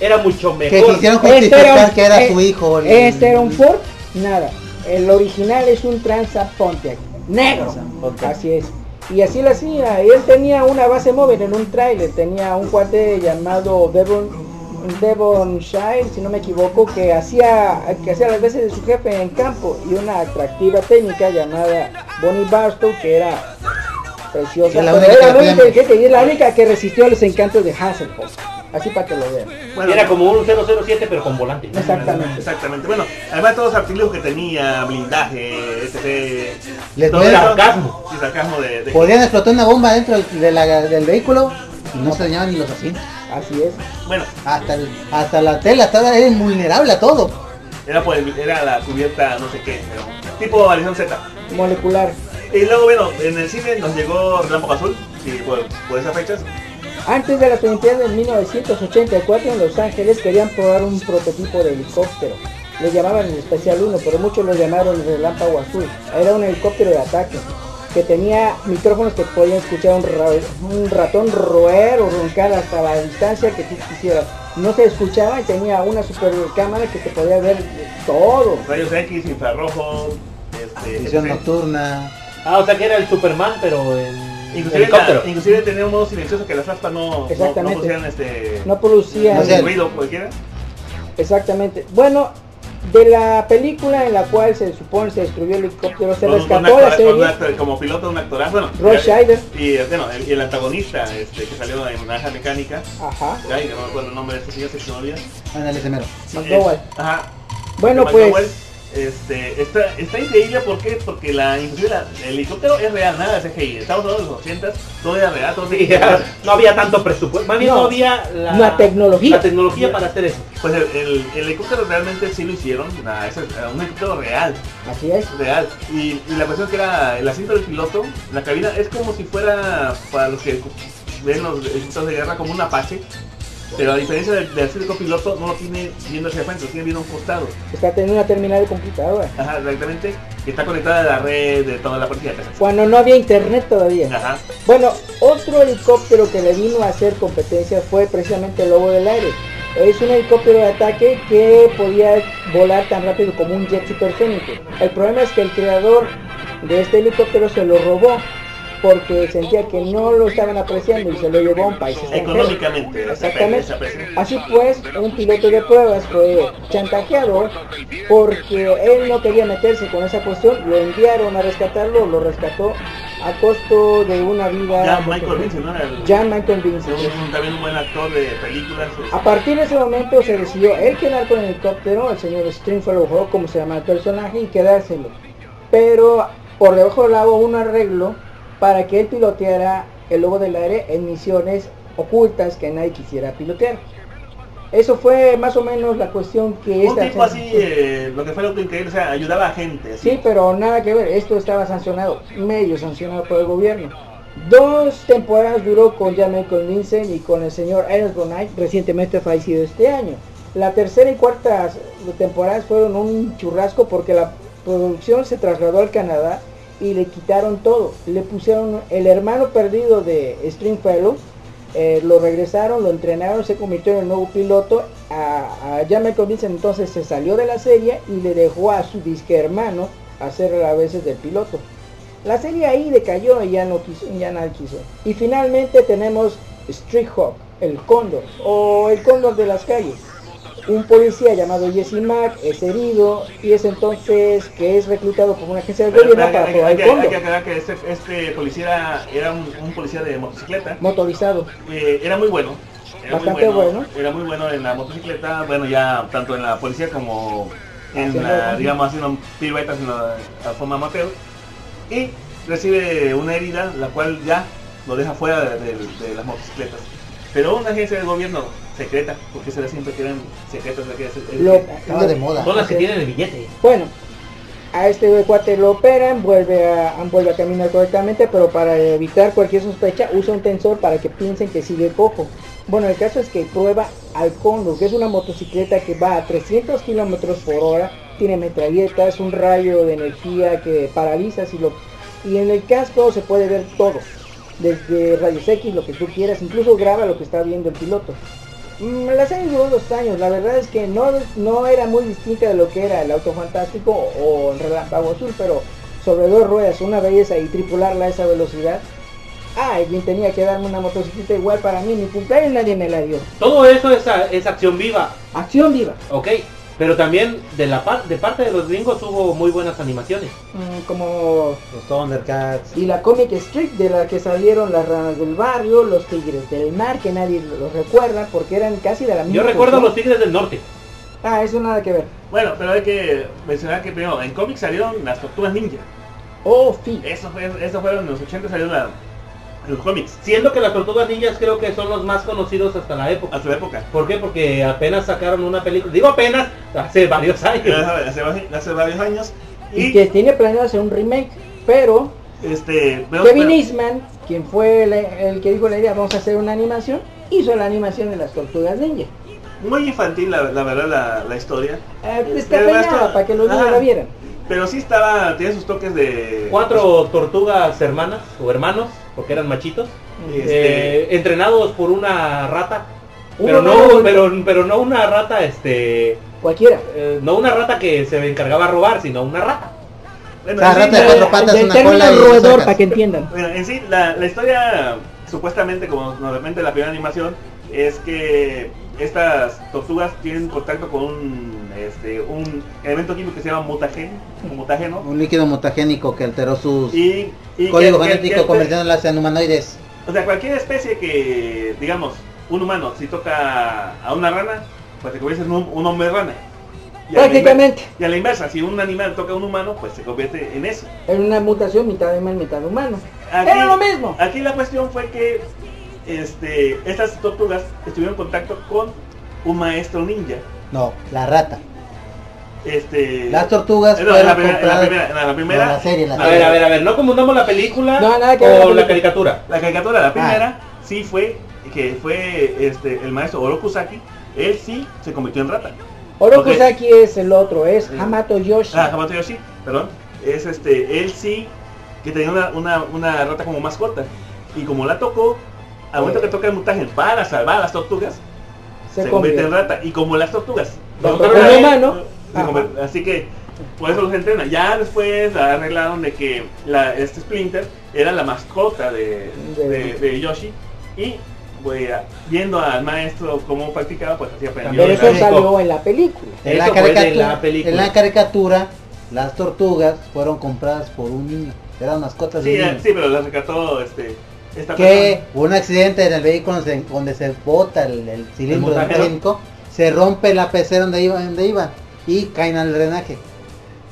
Era mucho Que mejor. quisieron Este justificar era un- que era eh, su hijo. el- Este era un Ford, nada. El original es un Transa Pontiac, negro. Transa Pontiac. Así es. Y así lo hacía. Él tenía una base móvil en un trailer. Tenía un cuate llamado Devon, Devon Shire, si no me equivoco, que hacía, que hacía las veces de su jefe en campo. Y una atractiva técnica llamada Bonnie Barstow, que era preciosa. Pero era muy inteligente y es la única que resistió a los encantos de Hasselhoff. Así para que lo vean. Bueno, Era como un 007 pero con volante. ¿no? Exactamente. Exactamente. Bueno, además todos los artilugios que tenía, blindaje, etc. Les todo eso- Sarcasmo. Sí, sarcasmo de, de- Podían explotar una bomba dentro del, de la- del vehículo y no se dañaban ni los asientos. Así es. Bueno, Hasta, el- hasta la tela estaba era invulnerable a todo. era, por el- era la cubierta no sé qué, pero tipo Alison Z. Molecular. Y luego, bueno, en el cine nos llegó Relámpago Azul, y por, por esas fechas. Antes de las Olimpiadas de 1984 en Los Ángeles querían probar un prototipo de helicóptero. Le llamaban el Especial 1, pero muchos lo llamaron el Relámpago Azul. Era un helicóptero de ataque que tenía micrófonos que podían escuchar un, ra- un ratón roer o roncar hasta la distancia que tú quisieras. No se escuchaba y tenía una super cámara que te podía ver todo. Rayos X, infrarrojo, este, nocturna. Ah, o sea que era el Superman pero en Inclusive, helicóptero. la- inclusive tenía un modo silencioso que las aspas no, no, no pusieran este No producía... No ruido cualquiera. Exactamente. Bueno, de la película en la cual se supone se destruyó el helicóptero, se rescató la serie. un actor- como piloto de un actorazo, bueno, Roy y- Scheider. y bueno, el, y el antagonista este, que salió en Naranja Mecánica, Ajá. ay, que no me acuerdo el nombre de este señor, se me olvida. Ándale, mero. McDowell. Ajá. Bueno, de pues McDowell, este, está, está increíble porque, porque la, inclusive la- el helicóptero es real, nada de CGI. Estamos hablando de los 80 todo era real, todo Sí, no había tanto presupuesto, más bien no, No. había la, La tecnología. la tecnología para hacer eso. Pues el, el- el helicóptero realmente sí lo hicieron, nada, es un helicóptero real, así es. real. Y, y la cuestión que era el asiento del piloto, la cabina es como si fuera para los que ven los helicópteros de guerra como un Apache. Pero a diferencia del, del asiento del copiloto, no lo tiene viendo hacia frente, lo tiene viendo a un costado. Está teniendo una terminal de computadora. Ajá, exactamente. Que está conectada a la red de toda la policía. Cuando no había internet todavía. Ajá. Bueno, otro helicóptero que le vino a hacer competencia fue precisamente el Lobo del Aire. Es un helicóptero de ataque que podía volar tan rápido como un jet supersónico. El problema es que el creador de este helicóptero se lo robó porque sentía que no lo estaban apreciando y se lo llevó a un país. Económicamente, Exactamente. Así pues, un piloto de pruebas fue chantajeado porque él no quería meterse con esa cuestión, lo enviaron a rescatarlo, lo rescató a costo de una vida. Ya Michael Vincent, ¿no? El- Jan Michael Vincent. Un- también un buen actor de películas. A partir de ese momento se decidió él quedar con el helicóptero, el señor Stringfellow Hawk, como se llama el personaje, y quedárselo. Pero por debajo del agua un arreglo para que él piloteara el lobo del aire en misiones ocultas que nadie quisiera pilotear. Eso fue más o menos la cuestión que un esta tipo así, eh, lo que fue lo que increíble, o sea, ayudaba a gente. Sí, pero nada que ver, esto estaba sancionado, medio sancionado por el gobierno. Dos temporadas duró con Jan Michael Vincent y con el señor Ernest Bonite, recientemente fallecido este año. La tercera y cuarta temporadas fueron un churrasco porque la producción se trasladó al Canadá y le quitaron todo. Le pusieron el hermano perdido de Stringfellow, eh, lo regresaron, lo entrenaron, se convirtió en el nuevo piloto. A, a Michael Vincent entonces se salió de la serie y le dejó a su disque hermano hacer a veces del piloto. La serie ahí decayó y ya no quiso, ya nadie quiso. Y finalmente tenemos Street Hawk, el cóndor, o el cóndor de las calles. Un policía llamado Jesse Mack es herido y es entonces que es reclutado por una agencia del gobierno para probar el que, hay que aclarar que este, este policía era, un, un policía de motocicleta. motorizado. Eh, era muy bueno. Era Bastante muy bueno. Era muy bueno en la motocicleta, bueno ya tanto en la policía como en Haciendo- la, digamos, haciendo piruetas en la, la forma amateur. Y recibe una herida, la cual ya lo deja fuera de, de- de las motocicletas. Pero una agencia del gobierno secreta, porque será siempre que eran secretas de que es el- Lo- de moda. Son las que tienen el billete. Bueno, a este cuate lo operan, vuelve a, vuelve a caminar correctamente, pero para evitar cualquier sospecha usa un tensor para que piensen que sigue cojo. Bueno, el caso es que prueba al Cóndor, que es una motocicleta que va a 300 kilómetros por hora, tiene metralletas, un rayo de energía que paraliza si lo... Y en el casco se puede ver todo, desde rayos X, lo que tú quieras, incluso graba lo que está viendo el piloto. Mm, La serie duró dos años, la verdad es que no, no era muy distinta de lo que era el Auto Fantástico o el Relámpago Azul, pero sobre dos ruedas, una belleza y tripularla a esa velocidad. Ah, bien tenía que darme una motocicleta igual para mí, mi cumpleaños nadie me la dio. Todo eso es, es acción viva, Acción viva. ok. Pero también de la par- de parte de los gringos hubo muy buenas animaciones. Mm, como Los Thundercats. y la Comic Street de la que salieron las ranas del barrio, los tigres del mar, que nadie los recuerda porque eran casi de la misma Yo recuerdo los Tigres del Norte. Ah, eso nada que ver. Bueno, pero hay que mencionar que primero, en cómics salieron las tortugas ninja. Oh, sí. Eso, fue, eso fueron en los 80 salieron la, los cómics, Siendo que las tortugas ninjas creo que son los más conocidos hasta la época. a su época. ¿Por qué? Porque apenas sacaron una película. Digo apenas, hace varios años. hace, hace varios años. Y Y, que tiene planeado hacer un remake, pero este, pero- Kevin pero- Eastman, quien fue el, el que dijo la idea, vamos a hacer una animación, hizo la animación de las tortugas ninja. muy infantil la, la verdad la, la historia. Eh, Pero descafeinada esto- para que los niños la vieran. Pero sí estaba, tiene sus toques de... Cuatro tortugas hermanas o hermanos, porque eran machitos, Este, eh, entrenados por una rata. Uno Pero no, pero, pero no una rata, este, Cualquiera. eh, no una rata que se encargaba a robar, sino una rata. bueno, La en sí, rata de la- cuatro patas, del una término cola y roedor, para que entiendan. Bueno, en sí, la, la historia, supuestamente, como normalmente la primera animación, es que estas tortugas tienen contacto con un, este, un elemento químico que se llama mutagen, o mutageno. Un líquido mutagénico que alteró sus Y, y código que- que- genético que- convirtiéndolas en humanoides. O sea, cualquier especie que, digamos, un humano, si toca a una rana, pues se convierte en un, un hombre rana. Y Prácticamente. Y a la inversa, si un animal toca a un humano, pues se convierte en eso. Era una mutación mitad animal, mitad humano. Aquí- Era lo mismo. Aquí la cuestión fue que este, estas tortugas estuvieron en contacto con un maestro ninja. No, la rata. Este, Las tortugas no, en la primera, en la primera, en la primera, No, la serie, la A serie. ver, a ver, a ver, no confundamos la película No, nada que ver con la la caricatura. la caricatura, la primera, Ah. sí fue que fue este, el maestro Orokusaki, él sí se convirtió en rata. Orokusaki es el otro, es. Hamato Yoshi. Ah, Hamato Yoshi, perdón. Es este, él sí que tenía una, una, una rata como mascota. Y como la tocó, al momento que toca el mutagen para salvar a las tortugas, se, se convierte en rata. Y como las tortugas Lo no tocó tocan el a él, humano. Así que Por eso los entrena. Ya después arreglaron de que la, este Splinter era la mascota de, De- de- de Yoshi. Y pues, viendo al maestro cómo practicaba, pues así aprendió. Pero eso salió en la película. En la, la película. en la caricatura, las tortugas fueron compradas por un niño. Eran mascotas de Sí, niño. sí, pero la rescató este, esta que hubo un accidente en el vehículo donde se, donde se bota el, el cilindro El del montajero. trinco, se rompe la pecera donde iban, donde iban y caen al drenaje.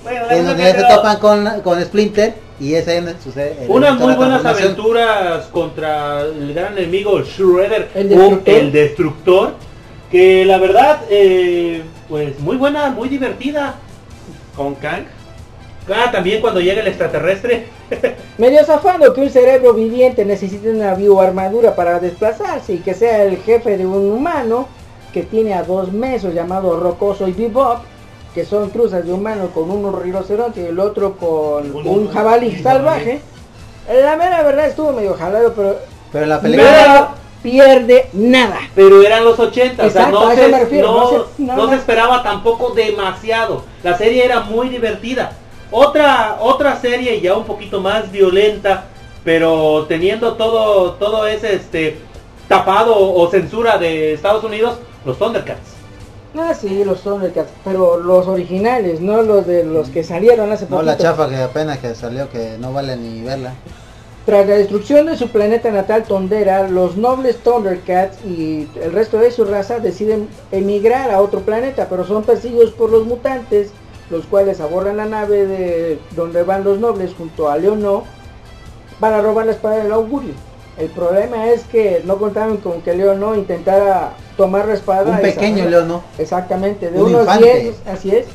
Bueno, En donde se topan con, con Splinter y es ahí donde sucede. el Unas muy buenas aventuras contra el gran enemigo Shredder El o Destructor. el Destructor. Que la verdad, eh, pues muy buena, muy divertida. con Kang. Ah, también cuando llega el extraterrestre. Medio zafando que un cerebro viviente necesite una bioarmadura para desplazarse y que sea el jefe de un humano que tiene a dos mesos llamado Rocoso y Bebop, que son cruzas de humano con un rinoceronte y el otro con Un- un jabalí salvaje. La mera verdad estuvo medio jalado, pero Pero la película no pierde nada. Pero eran los 80, o sea, no, se, refiero, no- no se- no. se esperaba tampoco demasiado. La serie era muy divertida. Otra, otra serie ya un poquito más violenta, pero teniendo todo, todo ese este tapado o censura de Estados Unidos, los Thundercats. Ah, sí, los Thundercats, pero los originales, no los de los que salieron hace no poquito. la chafa que apenas que salió que no vale ni verla. Tras la destrucción de su planeta natal Tondera, los nobles Thundercats y el resto de su raza deciden emigrar a otro planeta, pero son perseguidos por los mutantes, los cuales abordan la nave de donde van los nobles junto a Leono para robar la espada del augurio. El problema es que no contaban con que Leono intentara tomar la espada. Un pequeño león, ¿no? Exactamente, de Un unos infante. 10, así es.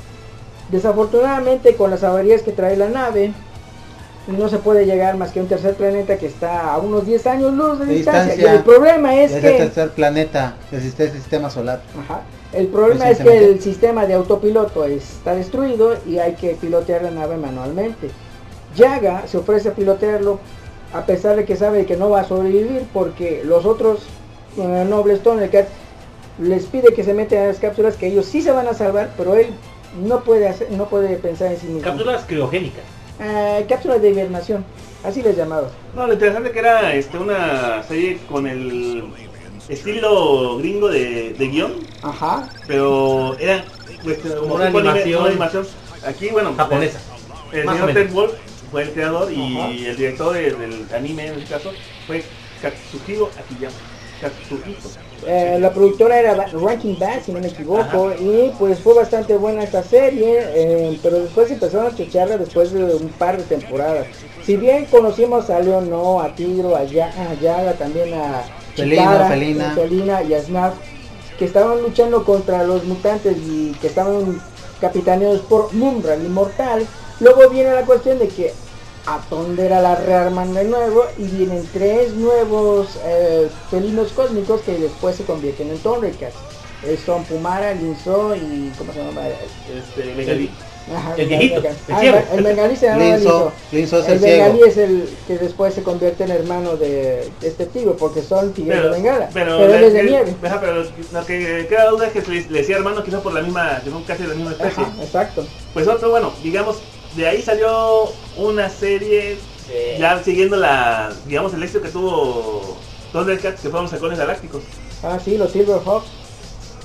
Desafortunadamente con las averías que trae la nave, no se puede llegar más que a un tercer planeta que está a unos 10 años luz de, De distancia. distancia. Y el problema es Es, que... el tercer planeta del siste- sistema solar. Ajá. El problema es que el sistema de autopiloto está destruido y hay que pilotear la nave manualmente. Yaga se ofrece a pilotearlo a pesar de que sabe que no va a sobrevivir porque los otros eh, nobles Thundercats les pide que se metan a las cápsulas que ellos sí se van a salvar, pero él no puede hacer, no puede pensar en sí mismo. Cápsulas criogénicas. Eh, cápsulas de hibernación, así les llamaba. No, lo interesante que era este, una serie con el estilo gringo de, de guion, Ajá. pero era pues, como Una animación. Aquí, bueno, Japonesa. El Más o señor menos. Ted Wolf fue el creador y Ajá. el director de- del anime en este caso fue Katsuhiro Akiyama. Katsuhito. Eh, la productora era Ranking Bad, si no me equivoco, y pues fue bastante buena esta serie, eh, pero después empezaron a chicharla después de un par de temporadas. Si bien conocimos a Leon, no, a Tigro, a, Ya- a Yaga, también a Chitara, Felina. a Felina y a Snap, que estaban luchando contra los mutantes y que estaban capitaneados por Mumra, el inmortal. Luego viene la cuestión de que a Tondera la rearman de nuevo y vienen tres nuevos eh, felinos cósmicos que después se convierten en Thundercats. Eh, son Pumara, Linzo y ¿cómo se llama? Este, Megali. Ajá, El viejito, el Ah, el bengalí se llama Linzo, Linzo. Es El el bengalí es el que después se convierte en hermano de este tigre porque son tigres de Bengala. pero, Pero, él es de nieve. pero lo que queda duda es que se le, le decía hermano quizás por la misma, casi de la misma especie. Ajá, exacto. Pues otro, bueno, digamos, de ahí salió una serie ya siguiendo la, digamos, el éxito que tuvo Thundercats, que fueron los halcones galácticos. Ah, sí, los Silverhawks.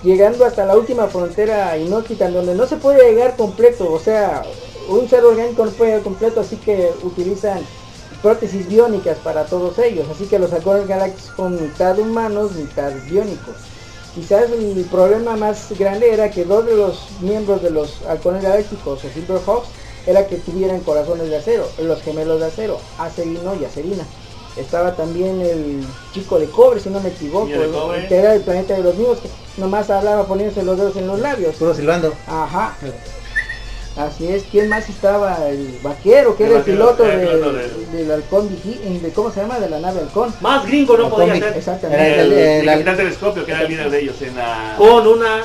Llegando hasta la última frontera inhóspita, en donde no se puede llegar completo. O sea, un ser orgánico no puede llegar completo, así que utilizan prótesis biónicas para todos ellos. Así que los halcones galácticos son mitad humanos, mitad biónicos. Quizás el problema más grande era que dos de los miembros de los halcones galácticos o Silverhawks era que tuvieran corazones de acero, los gemelos de acero, Acerino y Acerina. Estaba también el chico de cobre, si no me equivoco, el- cobre. el que era del planeta de los míos, que nomás hablaba poniéndose los dedos en los labios. Puro silbando. Ajá. Así es, ¿quién más estaba? El vaquero, que El era el piloto el de- del- halcón, de, ¿cómo se llama? De la nave halcón. Más gringo no El podía ser. Exactamente. El, el- el el- Capitán Telescopio, que era el líder de ellos en la... Con una,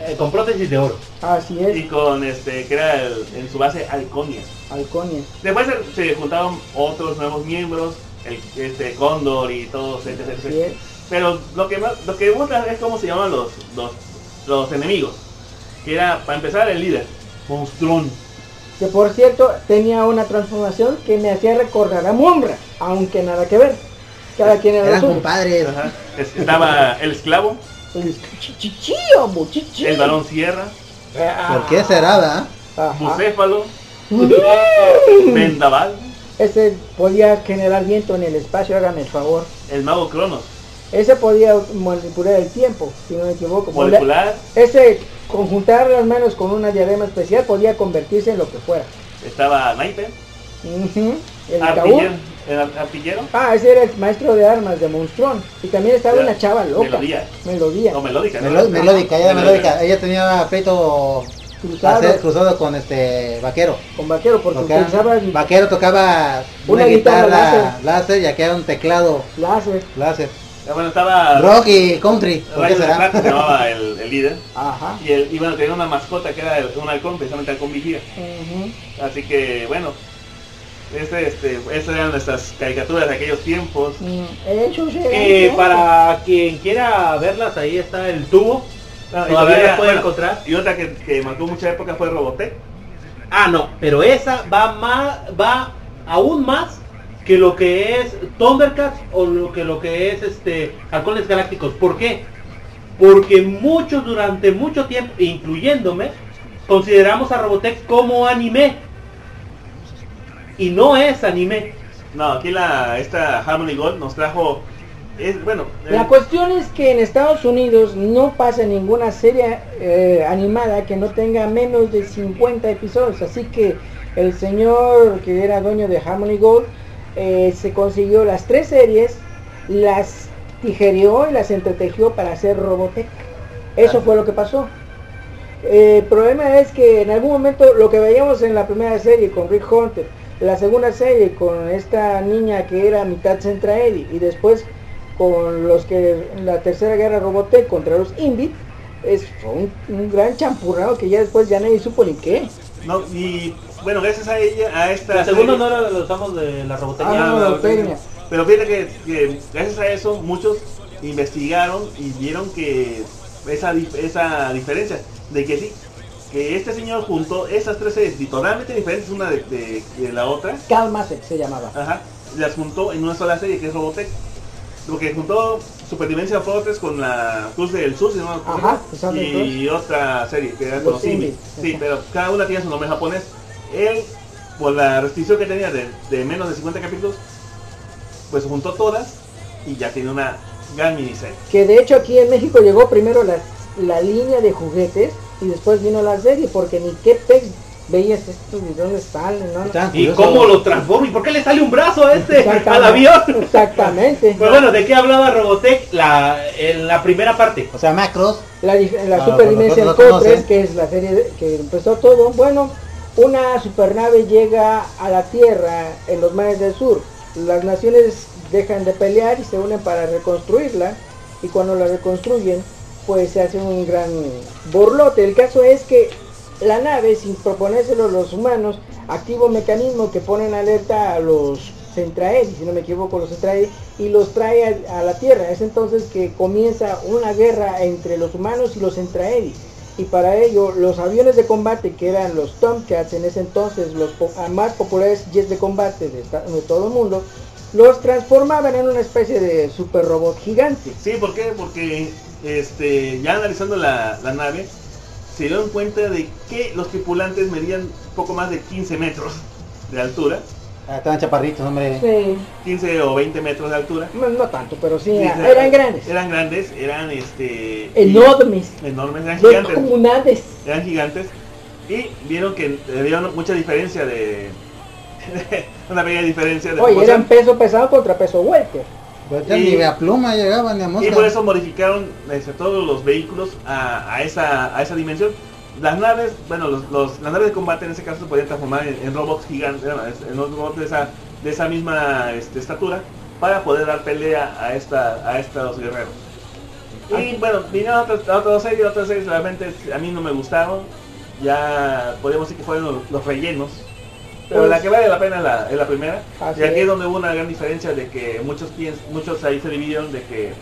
eh, con prótesis de oro. Así Y es, con este, que era el- en su base Halconia. halcones. Después se, se juntaron otros nuevos miembros, el este Cóndor y todos, etc, etc. Así es. Pero lo que más, lo que gusta es cómo se llaman los, los, los enemigos. Que era, para empezar, el líder, Monstrón. Que por cierto tenía una transformación que me hacía recordar a Mumbra, aunque nada que ver. Cada quien era Eran compadres. Estaba el esclavo, El chichillo, muchichi. el balón sierra, Ah, ¿Por qué será, verdad? bucéfalo, vendaval, Ese podía generar viento en el espacio, hágame el favor. el mago Cronos, Ese podía manipular el tiempo, si no me equivoco. molecular, Ese conjuntar las manos con una diadema especial podía convertirse en lo que fuera. estaba Naipe, Ujú, El artillero, Kaur. El ar- artillero, Ah, ese era el maestro de armas de Monstrón. Y también estaba Era una chava loca. Melodía. Melodía. no melódica, ¿no? Melo- melódica, ella era Melódica. melódica. Ella tenía pleito Cruzado hacer cruzado con este vaquero. con vaquero porque Tocaba- utilizaba vaquero tocaba Una una, guitarra guitarra, láser. y aquí era un teclado láser. láser. Ah, Bueno, estaba Rock y country. ¿Por qué Rayo de será? Plata, se llamaba el, el líder. Ajá. Y, el, y bueno, tenía una mascota que era el- un halcón, precisamente halcón vigía. Así que, bueno, este, este, estas eran nuestras caricaturas de aquellos tiempos. Mm, tiempos. para quien quiera verlas, ahí está el tubo. Ah, y Todavía todavía, las puede bueno, encontrar. Y otra que, que marcó mucha época fue Robotech. Ah, no, pero esa va más, va aún más que lo que es Thundercats o lo que lo que es este Halcones Galácticos. ¿Por qué? Porque muchos durante mucho tiempo, incluyéndome, consideramos a Robotech como anime. Y no es anime. No, aquí la, esta Harmony Gold nos trajo, es, bueno, La eh, cuestión es que en Estados Unidos no pasa ninguna serie eh, animada que no tenga menos de 50 episodios. Así que el señor que era dueño de Harmony Gold eh, se consiguió las tres series, las tijerió y las entretejió para hacer Robotech. Eso Ah. fue lo que pasó. Eh, el problema es que en algún momento lo que veíamos en la primera serie con Rick Hunter, la segunda serie con esta niña que era mitad Centraedi y después con los que la tercera guerra Robotech contra los Invit, es fue un, un gran champurrado que ya después ya nadie supo ni qué. no, y bueno, gracias a ella, a esta La segunda serie- no era de los amos de la Ah, roboteña. no, no, no, Peña. Pero fíjate que, que gracias a eso muchos investigaron y vieron que esa, esa diferencia de que sí, que este señor juntó esas tres series totalmente diferentes una de, de- de la otra, Calmasek se llamaba. ajá, las juntó en una sola serie que es Robotech. Lo que juntó Superdimension Fortress con la Cruz del Sur, si no Ajá, exacto, y otra serie que era con los Sí, pero cada una tiene su nombre japonés. Él, por la restricción que tenía de, de menos de 50 capítulos, pues juntó todas y ya tiene una gran miniserie. Que de hecho aquí en México llegó primero la, la línea de juguetes y después vino la serie, porque ni qué pex veías esto, ni dónde salen, ¿no? ¿Y cómo lo transforma? ¿Y por qué le sale un brazo a este al avión? Exactamente. Pues bueno, ¿de qué hablaba Robotech la, en la primera parte? O sea, Macros. La, la Ah, Super bueno, Dimension lo conocen. Fortress, que es la serie de- que empezó todo. Bueno, una supernave llega a la Tierra en los mares del sur. Las naciones dejan de pelear y se unen para reconstruirla. Y cuando la reconstruyen, pues se hace un gran borlote. El caso es que la nave, sin proponérselo los humanos, activa un mecanismo que pone en alerta a los Centraedi, si no me equivoco, los Centraedi, y los trae a, la Tierra. Es entonces que comienza una guerra entre los humanos y los Centraedi. Y para ello, los aviones de combate, que eran los Tomcats en ese entonces, los po- más populares jets de combate de todo el mundo, los transformaban en una especie de super robot gigante. Sí, ¿por qué? Porque este, ya analizando la, la nave, se dieron cuenta de que los tripulantes medían poco más de 15 metros de altura, Ah, estaban chaparritos, hombre. Sí, 15 o 20 metros de altura. no, no tanto, pero sí, Sí, eran eran- grandes. Eran grandes, eran este Enormes. enormes, eran Los gigantes. comunales. eran gigantes y vieron que había mucha diferencia de una pequeña diferencia de Oye, eran peso pesado contra peso vuelto. Y- ni a pluma llegaban ni a mosca. y por eso modificaron este, todos los vehículos a, a esa, a esa dimensión. Las naves, bueno, los, los- las naves de combate en ese caso se podían transformar en, en robots gigantes, en robots de esa, de esa misma este, estatura para poder dar pelea a, esta, a estos guerreros. Y bueno, vinieron otras, otras series, otras series realmente a mí no me gustaron. Ya podríamos decir que fueron los, los rellenos. Pero Pues- la que vale la pena es la, es la primera. Y aquí es. donde hubo una gran diferencia de que muchos piens- muchos ahí se dividieron de que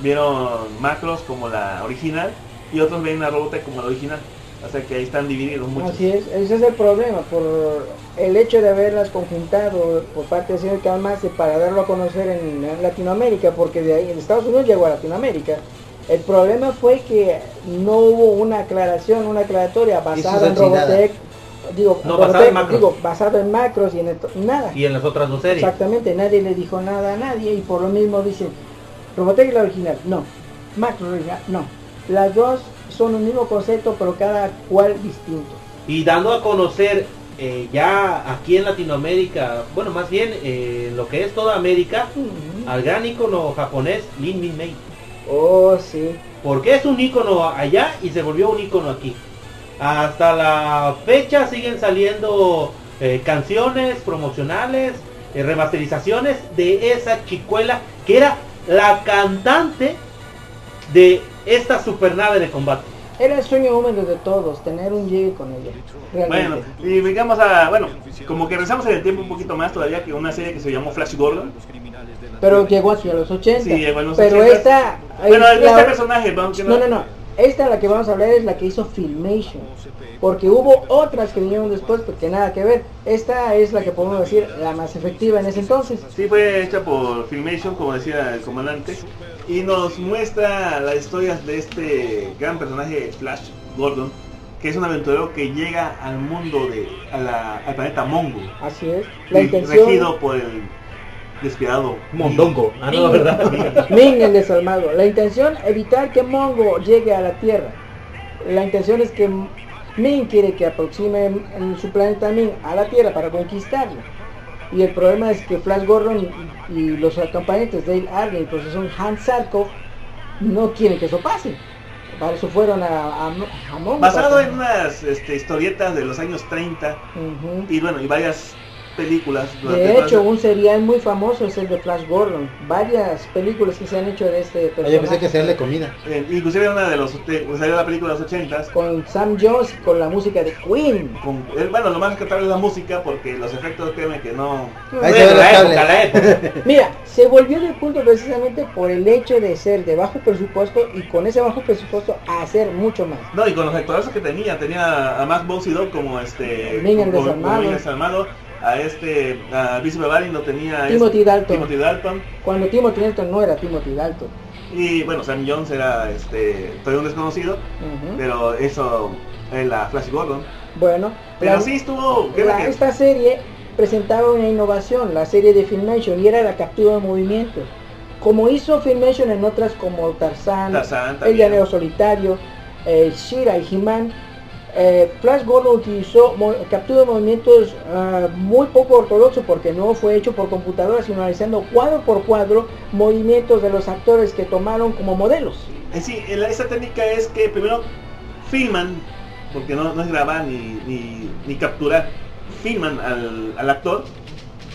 vieron Macros como la original y otros ven a Robotech como la original. O sea que ahí están divididos muchos. Así es, ese es el problema, por el hecho de haberlas conjuntado por parte del señor Calmase para darlo a conocer en, Latinoamérica, porque de ahí en Estados Unidos llegó a Latinoamérica. El problema fue que no hubo una aclaración, una aclaratoria basada en. Robotech, digo, No, basada en macros. digo, basado en macros y en esto- nada. Y en las otras dos series. Exactamente, nadie le dijo nada a nadie y por lo mismo dicen, Robotech es la original, no, Macro original, no. Las dos son un mismo concepto, pero cada cual distinto. Y dando a conocer eh, ya aquí en Latinoamérica, bueno, más bien eh, lo que es toda América, al gran ícono japonés Lin Min Mei. Oh, sí. Porque es un ícono allá y se volvió un ícono aquí. Hasta la fecha siguen saliendo eh, canciones promocionales, eh, remasterizaciones de esa chicuela que era la cantante de esta supernave de combate. Era el sueño húmedo de todos, tener un llegue con ella. Bueno, y digamos a, bueno, como que regresamos en el tiempo un poquito más todavía que una serie que se llamó Flash Gordon. pero llegó aquí a los 80. Sí, llegó a los pero 80. esta... Bueno, este personaje, vamos que No, no, no. Esta la que vamos a hablar es la que hizo Filmation. Porque hubo otras que vinieron después, pero que nada que ver. Esta es la que podemos decir la más efectiva en ese entonces. Sí, fue hecha por Filmation, como decía el comandante, y nos muestra las historias de este gran personaje Flash Gordon, que es un aventurero que llega al mundo de, a la- al planeta Mongo, Así es. La intención... regido por el despiadado Mondongo. Ah, no, ¿verdad? Ming el desalmado. La intención evitar que Mongo llegue a la Tierra. La intención es que Ming quiere que aproxime en su planeta Ming a la Tierra para conquistarlo. Y el problema es que Flash Gordon y, y los acompañantes Dale Arden y el profesor Hans Sarkov no quieren que eso pase. Para eso fueron a, a, a Mongo. Basado en unas este, historietas de los años 30 Ujú. y bueno, y varias películas. De hecho, un serial muy famoso es el de Flash Gordon. Varias películas que se han hecho de este personaje. Yo pensé que sería de comida. eh, inclusive una de los de- salió la película de los 80 Con Sam Jones y con la música de Queen. con, eh, bueno, lo más rescatable es la música porque los efectos, créeme que no... Ahí se Bueno, ve los la cables. época, la época. Mira, se volvió de culto precisamente por el hecho de ser de bajo presupuesto y con ese bajo presupuesto hacer mucho más. No, y con los actorazos que tenía, tenía a Max Bosidog como este... Como desarmado. A este, a Vince Bavarian lo tenía... este, Timothy Dalton. Timothy Dalton. Cuando Timothy Dalton no era Timothy Dalton. Y bueno, Sam Jones era este, todavía un desconocido, pero eso es la Flash Gordon. Bueno, Pero la- sí estuvo... la- esta serie presentaba una innovación, la serie de Filmation, y era la captura de movimiento. Como hizo Filmation en otras como Tarzán, Tarzán El. Llanero Solitario, eh, Shira y He-Man, eh, Flash Gordon utilizó captura de movimientos ah, muy poco ortodoxo porque no fue hecho por computadora, sino analizando cuadro por cuadro movimientos de los actores que tomaron como modelos. En sí, esa técnica es que primero filman, porque no, no es grabar ni, ni, ni capturar, filman al, al actor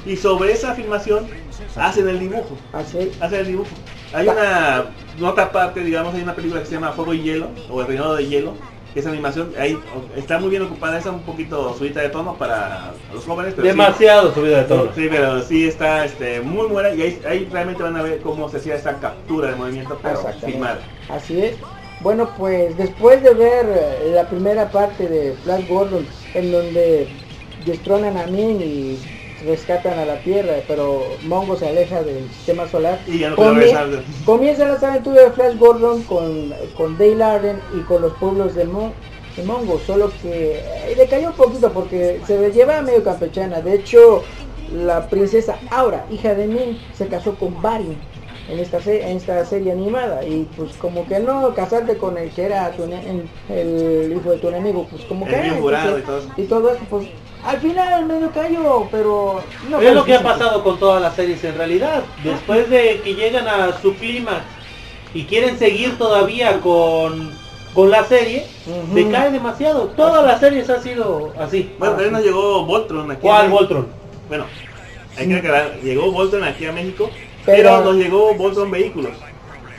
y sobre esa filmación hacen el dibujo, Así, hacen el dibujo. Hay una nota aparte, digamos, hay una película que se llama Fuego y Hielo, o El Reinado de Hielo, esa animación ahí está muy bien ocupada, está un poquito subida de tono para los jóvenes, pero sí- Demasiado subida de tono. Sí, pero sí está este, muy buena y ahí, ahí realmente van a ver cómo se hacía esa captura de movimiento, pero filmada. Así es. Bueno, pues después de ver eh, la primera parte de Flash Gordon, en donde destronan a Ming y rescatan a la Tierra, pero Mongo se aleja del sistema solar, Y ya no comie- comienzan las aventuras de Flash Gordon con, con Dale Arden y con los pueblos de, Mon- de Mongo, solo que eh, le cayó un poquito porque se le lleva medio campechana. De hecho, la princesa Aura, hija de Ming, se casó con Barin en esta, en esta serie animada y pues como que no casarte con el que era tu el hijo de tu enemigo, pues como El que bien eh, entonces- eso. y todo eso, pues al final medio cayó, pero no es lo que ha pasado con todas las series en realidad. Después de que llegan a su clímax y quieren seguir todavía con, con la serie, se cae demasiado. Todas las series han sido así. Bueno, también nos llegó Voltron aquí. ¿Cuál. Voltron? Bueno, hay que aclarar, llegó Voltron aquí a México, Pero- pero, nos llegó Voltron Vehículos.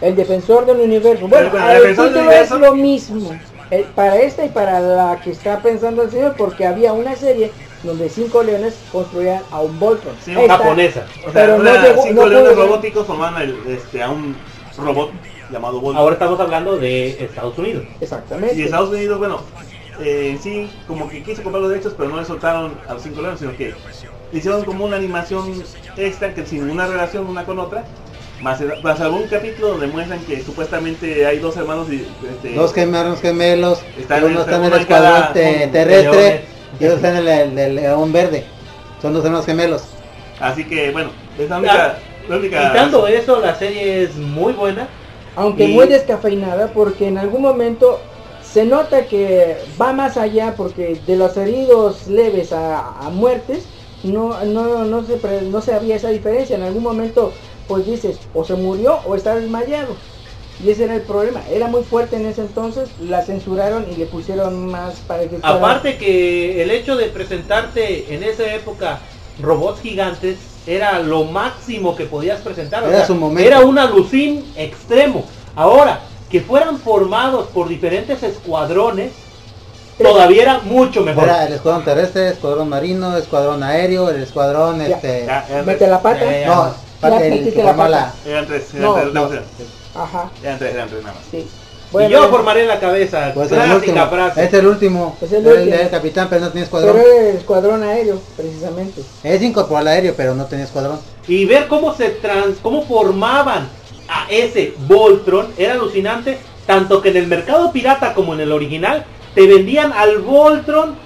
El defensor del universo. Bueno, el el defensor del título universo. es lo mismo. Eh, para esta y para la que está pensando el señor, porque había una serie donde cinco leones construían a un Voltron. Sí, Esta- Japonesa. O sea, Pero no una- llegó- cinco no leones robóticos forman el, este, a un robot llamado Voltron. Ahora estamos hablando de Estados Unidos. Exactamente. Y Estados Unidos, bueno, eh, en sí como que quiso comprar los derechos, pero no le soltaron a los cinco leones, sino que hicieron como una animación extra que sin ninguna relación una con otra. Más, más algún capítulo donde muestran que supuestamente hay dos hermanos y, este, Dos gemelos gemelos, Están uno está en el escuadrón terrestre y otro está en el, el- el león verde. Son dos hermanos gemelos. Así que bueno, es la única, la única Quitando eso, la serie es muy buena. Aunque Y- muy descafeinada porque en algún momento se nota que va más allá porque de los heridos leves a, a muertes no, no, no, se, pre- no se había esa diferencia. En algún momento pues dices o se murió o está desmayado. Y ese era el problema. Era muy fuerte en ese entonces, la censuraron y le pusieron más para que fuera- Aparte que el hecho de presentarte en esa época robots gigantes era lo máximo que podías presentar. o Era sea, su momento. Era un alucín extremo. Ahora, que fueran formados por diferentes escuadrones, todavía era mucho mejor. Era el escuadrón terrestre, escuadrón marino, escuadrón aéreo, el escuadrón Ya. este. Ya, Mete la pata. Ya, ya. No, Ya el metiste que la eran tres, eran No, tres, no. tres, Ajá, eran tres, eran tres nada más. sí. y yo formaré la cabeza. Pues el clásica último. frase. Es el último. Es el último. el capitán, pero no tenía Pero escuadrón. era el escuadrón aéreo, precisamente. Es incorporó al aéreo, pero no tenía escuadrón. y ver cómo se trans, cómo formaban a ese Voltron era alucinante, tanto que en el mercado pirata como en el original te vendían al Voltron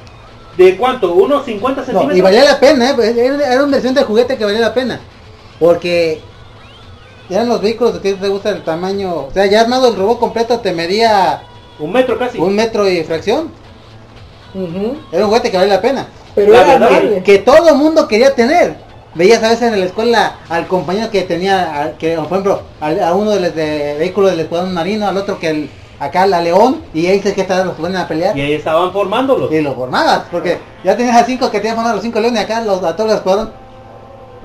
de cuánto, unos 50 No, centímetros. y valía la pena, ¿eh? Era era una versión de juguete que valía la pena. Porque eran los vehículos que te gusta el tamaño. O sea, ya armado el robot completo te medía Un metro casi. un metro y fracción. Era un juguete que valía la pena. Pero La era armable. Que todo mundo quería tener. Veías a veces en la escuela al compañero que tenía, que, por ejemplo, a uno de los de vehículos del escuadrón marino, al otro que el, acá la león, y ahí se que estaban los ponen a pelear. Y ahí estaban formándolos. Y lo formabas, porque ya tenías a cinco que tenían formado los cinco leones y acá los, a todos los escuadrón.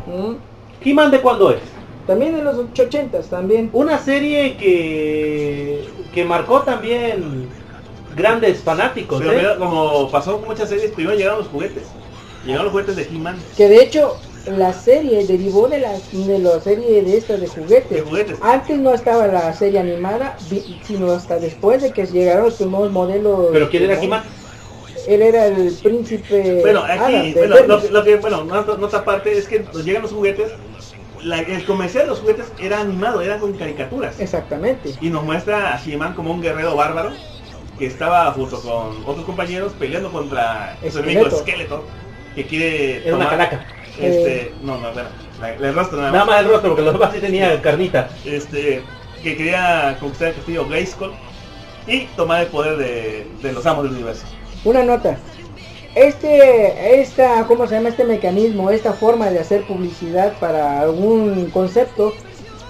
Mm. He-Man de cuándo es? También en los 80 también. Una serie que que marcó también grandes fanáticos, Pero ¿eh? como pasó con muchas series, primero llegaron los juguetes. Llegaron los juguetes de He-Man. Que de hecho la serie derivó de la, de la serie de esta de juguetes. De juguetes. Antes no estaba la serie animada, sino hasta después de que llegaron los primeros modelos. Pero quién era He-Man? Él era el príncipe. Bueno, aquí, bueno, lo, lo que, bueno, nota, nota aparte es que nos llegan los juguetes, la- el comercial de los juguetes era animado, era con caricaturas. Exactamente. Y nos muestra a He-Man como un guerrero bárbaro que estaba junto con otros compañeros peleando contra su enemigo Esqueleto. Que quiere Era una tomar- calaca. Este, no, no, bueno, la- el rostro nada Nada más. más el rostro, porque los demás sí tenían carnita. Este, que quería conquistar el castillo Grayskull y tomar el poder de, de los amos del universo. Una nota. Este, esta, ¿cómo se llama este mecanismo? Esta forma de hacer publicidad para algún concepto,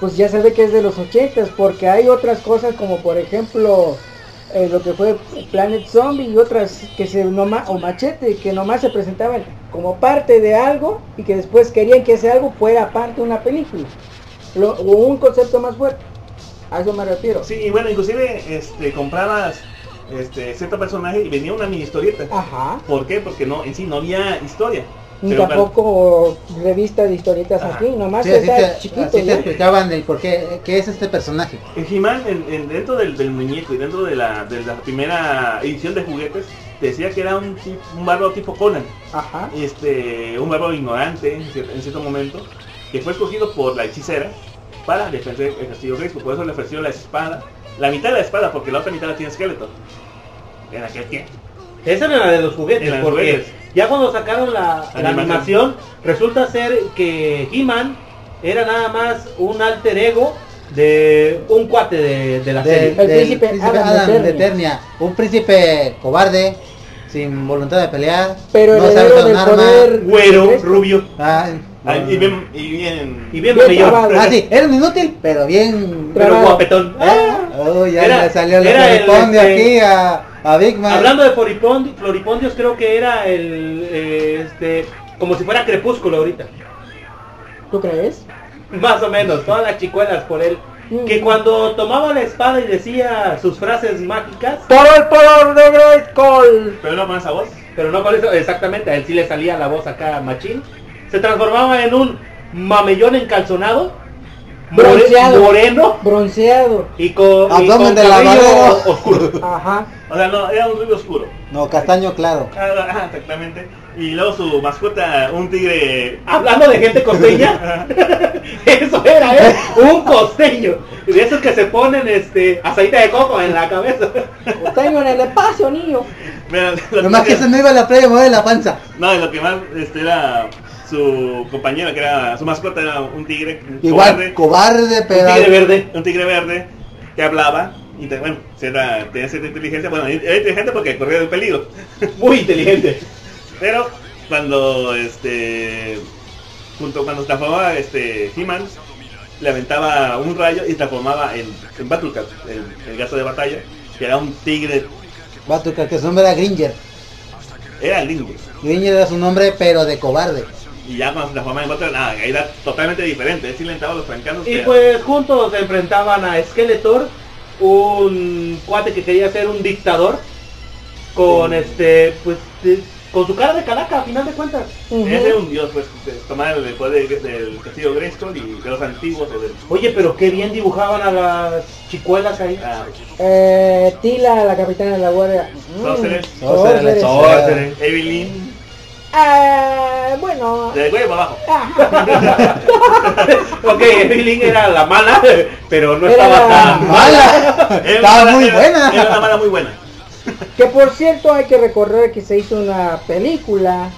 pues ya se ve que es de los 80 porque hay otras cosas como por ejemplo eh, lo que fue Planet Zombie y otras que se nomás, o Machete, que nomás se presentaban como parte de algo y que después querían que ese algo fuera parte de una película. O un concepto más fuerte. A eso me refiero. Sí, y bueno, inclusive este, comprabas este, cierto personaje y venía una mini historieta. Ajá. ¿Por qué? Porque no, en sí no había historia. Ni Pero, tampoco revista de historietas Ajá. aquí, nomás Sí, así está chiquito. así explicaban el por qué, qué es este personaje. En He-Man, en- en- dentro del, del muñeco y dentro de la, de la primera edición de juguetes, te decía que era un, un bárbaro tipo Conan. Ajá. este, un bárbaro ignorante en cier- en cierto, momento, que fue escogido por la hechicera para defender el castillo Grayskull. Por eso le ofreció la espada, la mitad de la espada, porque la otra mitad la tiene Skeletor. En aquel tiempo. Esa era la de los juguetes, de porque juguetes. ya cuando sacaron la, la Animación. animación, resulta ser que He-Man era nada más un alter ego de un cuate de, de la De- serie. El del príncipe Adam de de Eternia. Eternia. Un príncipe cobarde, sin voluntad de pelear. Pero no sabe heredero usar un del arma. poder. Güero, Esto. rubio, Ah, ah, y bien, y bien, Y bien Bien mayor, trabado. Ah, sí, era un inútil, pero bien. pero guapetón. Ah, oh, ya Era- le salió el era el, corresponde este, aquí a, a Big Man. Hablando de Floripondi- Floripondios, creo que era el, eh, este, como si fuera Crepúsculo ahorita. ¿Tú crees? Más o menos, todas las chicuelas por él. Mm. Que cuando tomaba la espada y decía sus frases mágicas, Por el poder de Grayskull. pero no con esa voz. pero no con eso, exactamente, a él sí le salía la voz acá machín, se transformaba en un mamellón encalzonado, Bronceado. moreno Bronceado. y con, y Abdomen con de lavadero. oscuro. Ajá. O sea, no, era un rubio oscuro. No, castaño claro. Ah, exactamente. Y luego su mascota, un tigre. Hablando de gente costeña, eso era, ¿eh? Un costeño. De esos que se ponen este aceite de coco en la cabeza. Costeño en el espacio, niño. Mira, lo Nomás que se me iba a la playa y mueve la panza. No, y lo que más este, era su compañero, que era su mascota, era un tigre. Igual, cobarde, cobarde, Un pero... tigre verde. un tigre verde que hablaba. Y te- bueno, era, tenía cierta inteligencia. Bueno, era inteligente porque corría del peligro. Muy inteligente. Pero cuando este junto cuando se transformaba este He-Man le aventaba un rayo y transformaba en, en Battlecat, el, el gato de batalla, que era un tigre, Batuca, que su nombre era Gringer. era lindo. Gringer era su nombre, pero de cobarde. Y ya cuando se transformaba en Battlecat, nada, ahí era totalmente diferente, él sí le entraba a los francanos. Y que- pues juntos se enfrentaban a Skeletor, un cuate que quería ser un dictador, con Sí. este, pues, de- con su cara de calaca, a final de cuentas. Ese era un dios, pues, de tomar el poder de- del castillo Grayskull y de los antiguos o del... Oye, pero qué bien dibujaban a las chicuelas ahí. ah, Eh, Tila, la capitana de la guardia. Mm. Evelyn, Ah, bueno. de güey para abajo. ah, ok, Evelyn era la mala, pero no Era estaba tan mala. ¡Mala! Estaba muy era- buena. Era una mala muy buena. que por cierto hay que recordar que se hizo una película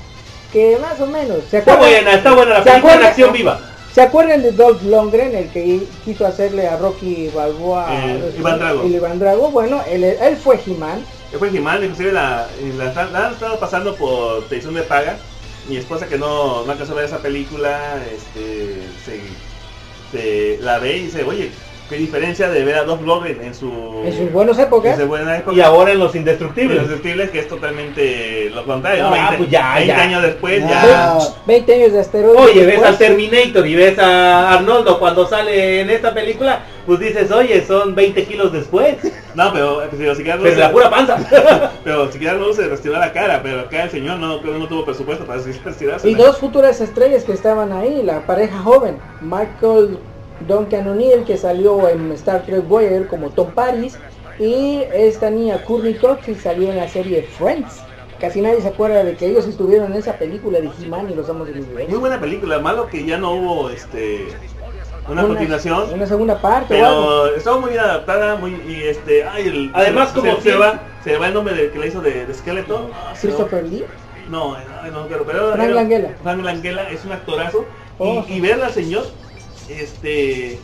que más o menos. ¿Se Está acuerdan? buena, está buena la ¿Se película en acuerdan? acción viva. ¿Se acuerdan de Dolph Lundgren, el que quiso hacerle a Rocky Balboa? Eh, Iván Drago. el Iván Drago? Bueno, él, él fue He-Man. Fue Jimán, inclusive la, han estado pasando por televisión de paga. Mi esposa que no, no alcanzó a ver esa película, este, se la ve y dice, oye, qué diferencia de ver a Dolph Lundgren en su... En sus buenas en épocas. su buena época. Y ahora en Los Los Indestructibles. Indestructibles, que es totalmente lo contrario. ¿no? Ah, 20, pues ya, 20 ya. años después Ya. ya... 20 años de asteroides. Oye, ves al Terminator y ves a Arnoldo cuando sale en esta película, pues dices, oye, son 20 kilos después. No, pero, pero si queda Pero la pura panza. Pero siquiera no se restauró la cara, pero acá el señor no, creo que no tuvo presupuesto para retirarse. Y dos futuras estrellas que estaban ahí, la pareja joven, Michael Duncan O'Neill, que salió en Star Trek Voyager como Tom Paris, y esta niña Courtney Cox, que salió en la serie Friends. Casi nadie se acuerda de que ellos estuvieron en esa película de He-Man y los Amos del Muy Universo. buena película, malo que ya no hubo este una, continuación. Una segunda parte. Pero estaba muy bien adaptada, muy y este, ay, el, Además, como se, va, se va el nombre del que le hizo de, de. Ah, va. Christopher Lee. No, ay, no, pero, pero Frank era- Langella. Frank Langella es un actorazo Oh. y, y ver al señor este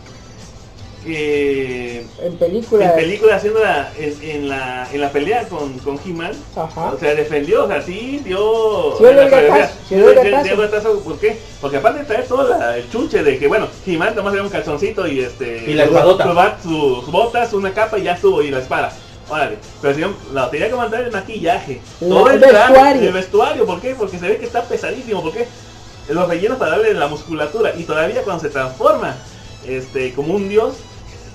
que En película. en película haciendo la, en, en la en la pelea con, con He-Man Ajá. o sea defendió o sea sí dio Sí, dio el la gatazo, coreografía, sí, dio el dio- dio gatazo. el gatazo, ¿por qué? porque aparte de traer todo la- el chunche de que bueno He-Man nomás era un calzoncito y este Y la espadota. su bat- su- sus botas una capa y ya estuvo y la espada Órale, pero si no, la tenía que mandar el maquillaje, La- todo el, el vestuario. el vestuario, ¿por qué? Porque se ve que está pesadísimo, ¿por qué? Los rellenos para darle la musculatura y todavía cuando se transforma este como un dios,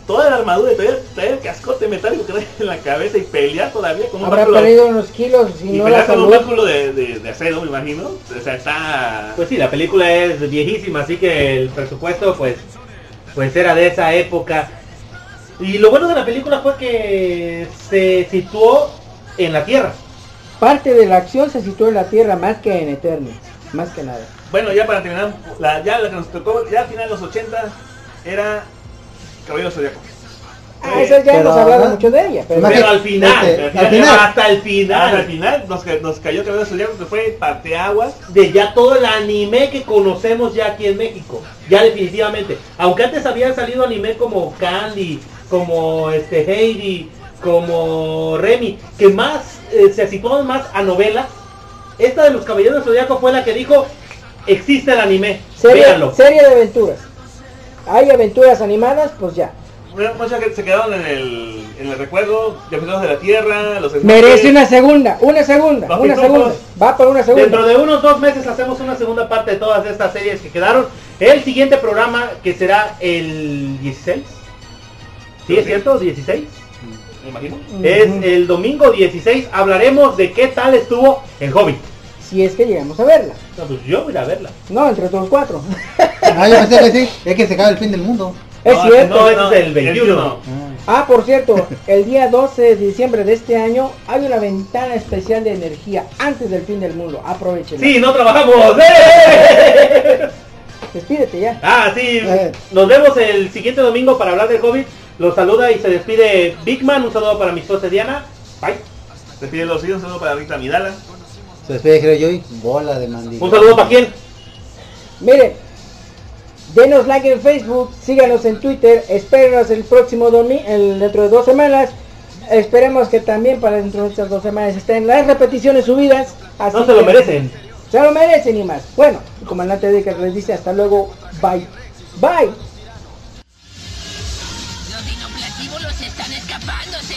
toda la armadura y traer, traer el cascote metálico que trae en la cabeza y pelear todavía con un Habrá báculo, perdido unos kilos y, y no pelear la con un báculo de, de, de acero, me imagino. O sea, está... Pues sí, la película es viejísima, así que el presupuesto pues pues era de esa época. Y lo bueno de la película fue que se situó en la Tierra. Parte de la acción se situó en la Tierra más que en Eternia. Más que nada. Bueno, ya para terminar, la, ya la que nos tocó, ya al final de los 80 era Caballero Zodíaco. Ah, esa ya Pero, hemos hablado mucho de ella. Pero al final, este, al final. hasta el Hasta el final, final nos, nos cayó Caballero Zodíaco que fue parteaguas. de ya todo el anime que conocemos ya aquí en México, ya definitivamente. Aunque antes habían salido anime como Candy, como este Heidi, como Remy, que más eh, se situaban más a novelas. Esta de los Caballeros del Zodiaco fue la que dijo, existe el anime, serie, véanlo. serie de aventuras. Hay aventuras animadas, pues ya. Muchas que se quedaron en el, en el recuerdo, Defensores de la Tierra, los Merece una segunda, una segunda, Los una pitufos. segunda. Va por una segunda. Dentro de unos dos meses hacemos una segunda parte de todas estas series que quedaron. El siguiente programa que será el 16. ¿Sí es cierto? 16. me imagino. Es el domingo 16. Hablaremos de qué tal estuvo el Hobbit. Si es que llegamos a verla. No, pues yo voy a ir a verla. No, entre todos cuatro. Ah, yo pensé que sí, es que se acaba el fin del mundo. Es No, cierto. No, es el 21. Ah, por cierto, el día 12 de diciembre de este año hay una ventana especial de energía antes del fin del mundo. Aprovechenla. Sí, no trabajamos. ¡Eh! Despídete ya. Ah, sí. Nos vemos el siguiente domingo para hablar del Hobbit. Los saluda y se despide Big Man. Un saludo para mi esposa Diana. Bye. Te pide los hijos, un saludo para Rita Midala. Se despide creo yo y bola de mandíbula. Un saludo para quién. Miren, denos like en Facebook, síganos en Twitter, espérenos el próximo domingo, dentro de dos semanas. Esperemos que también para dentro de estas dos semanas estén las repeticiones subidas. Así No se lo que- merecen. Se lo merecen y más. Bueno, el comandante Decker les dice hasta luego. Bye. Bye. Los dinoplatíbulos están escapándose,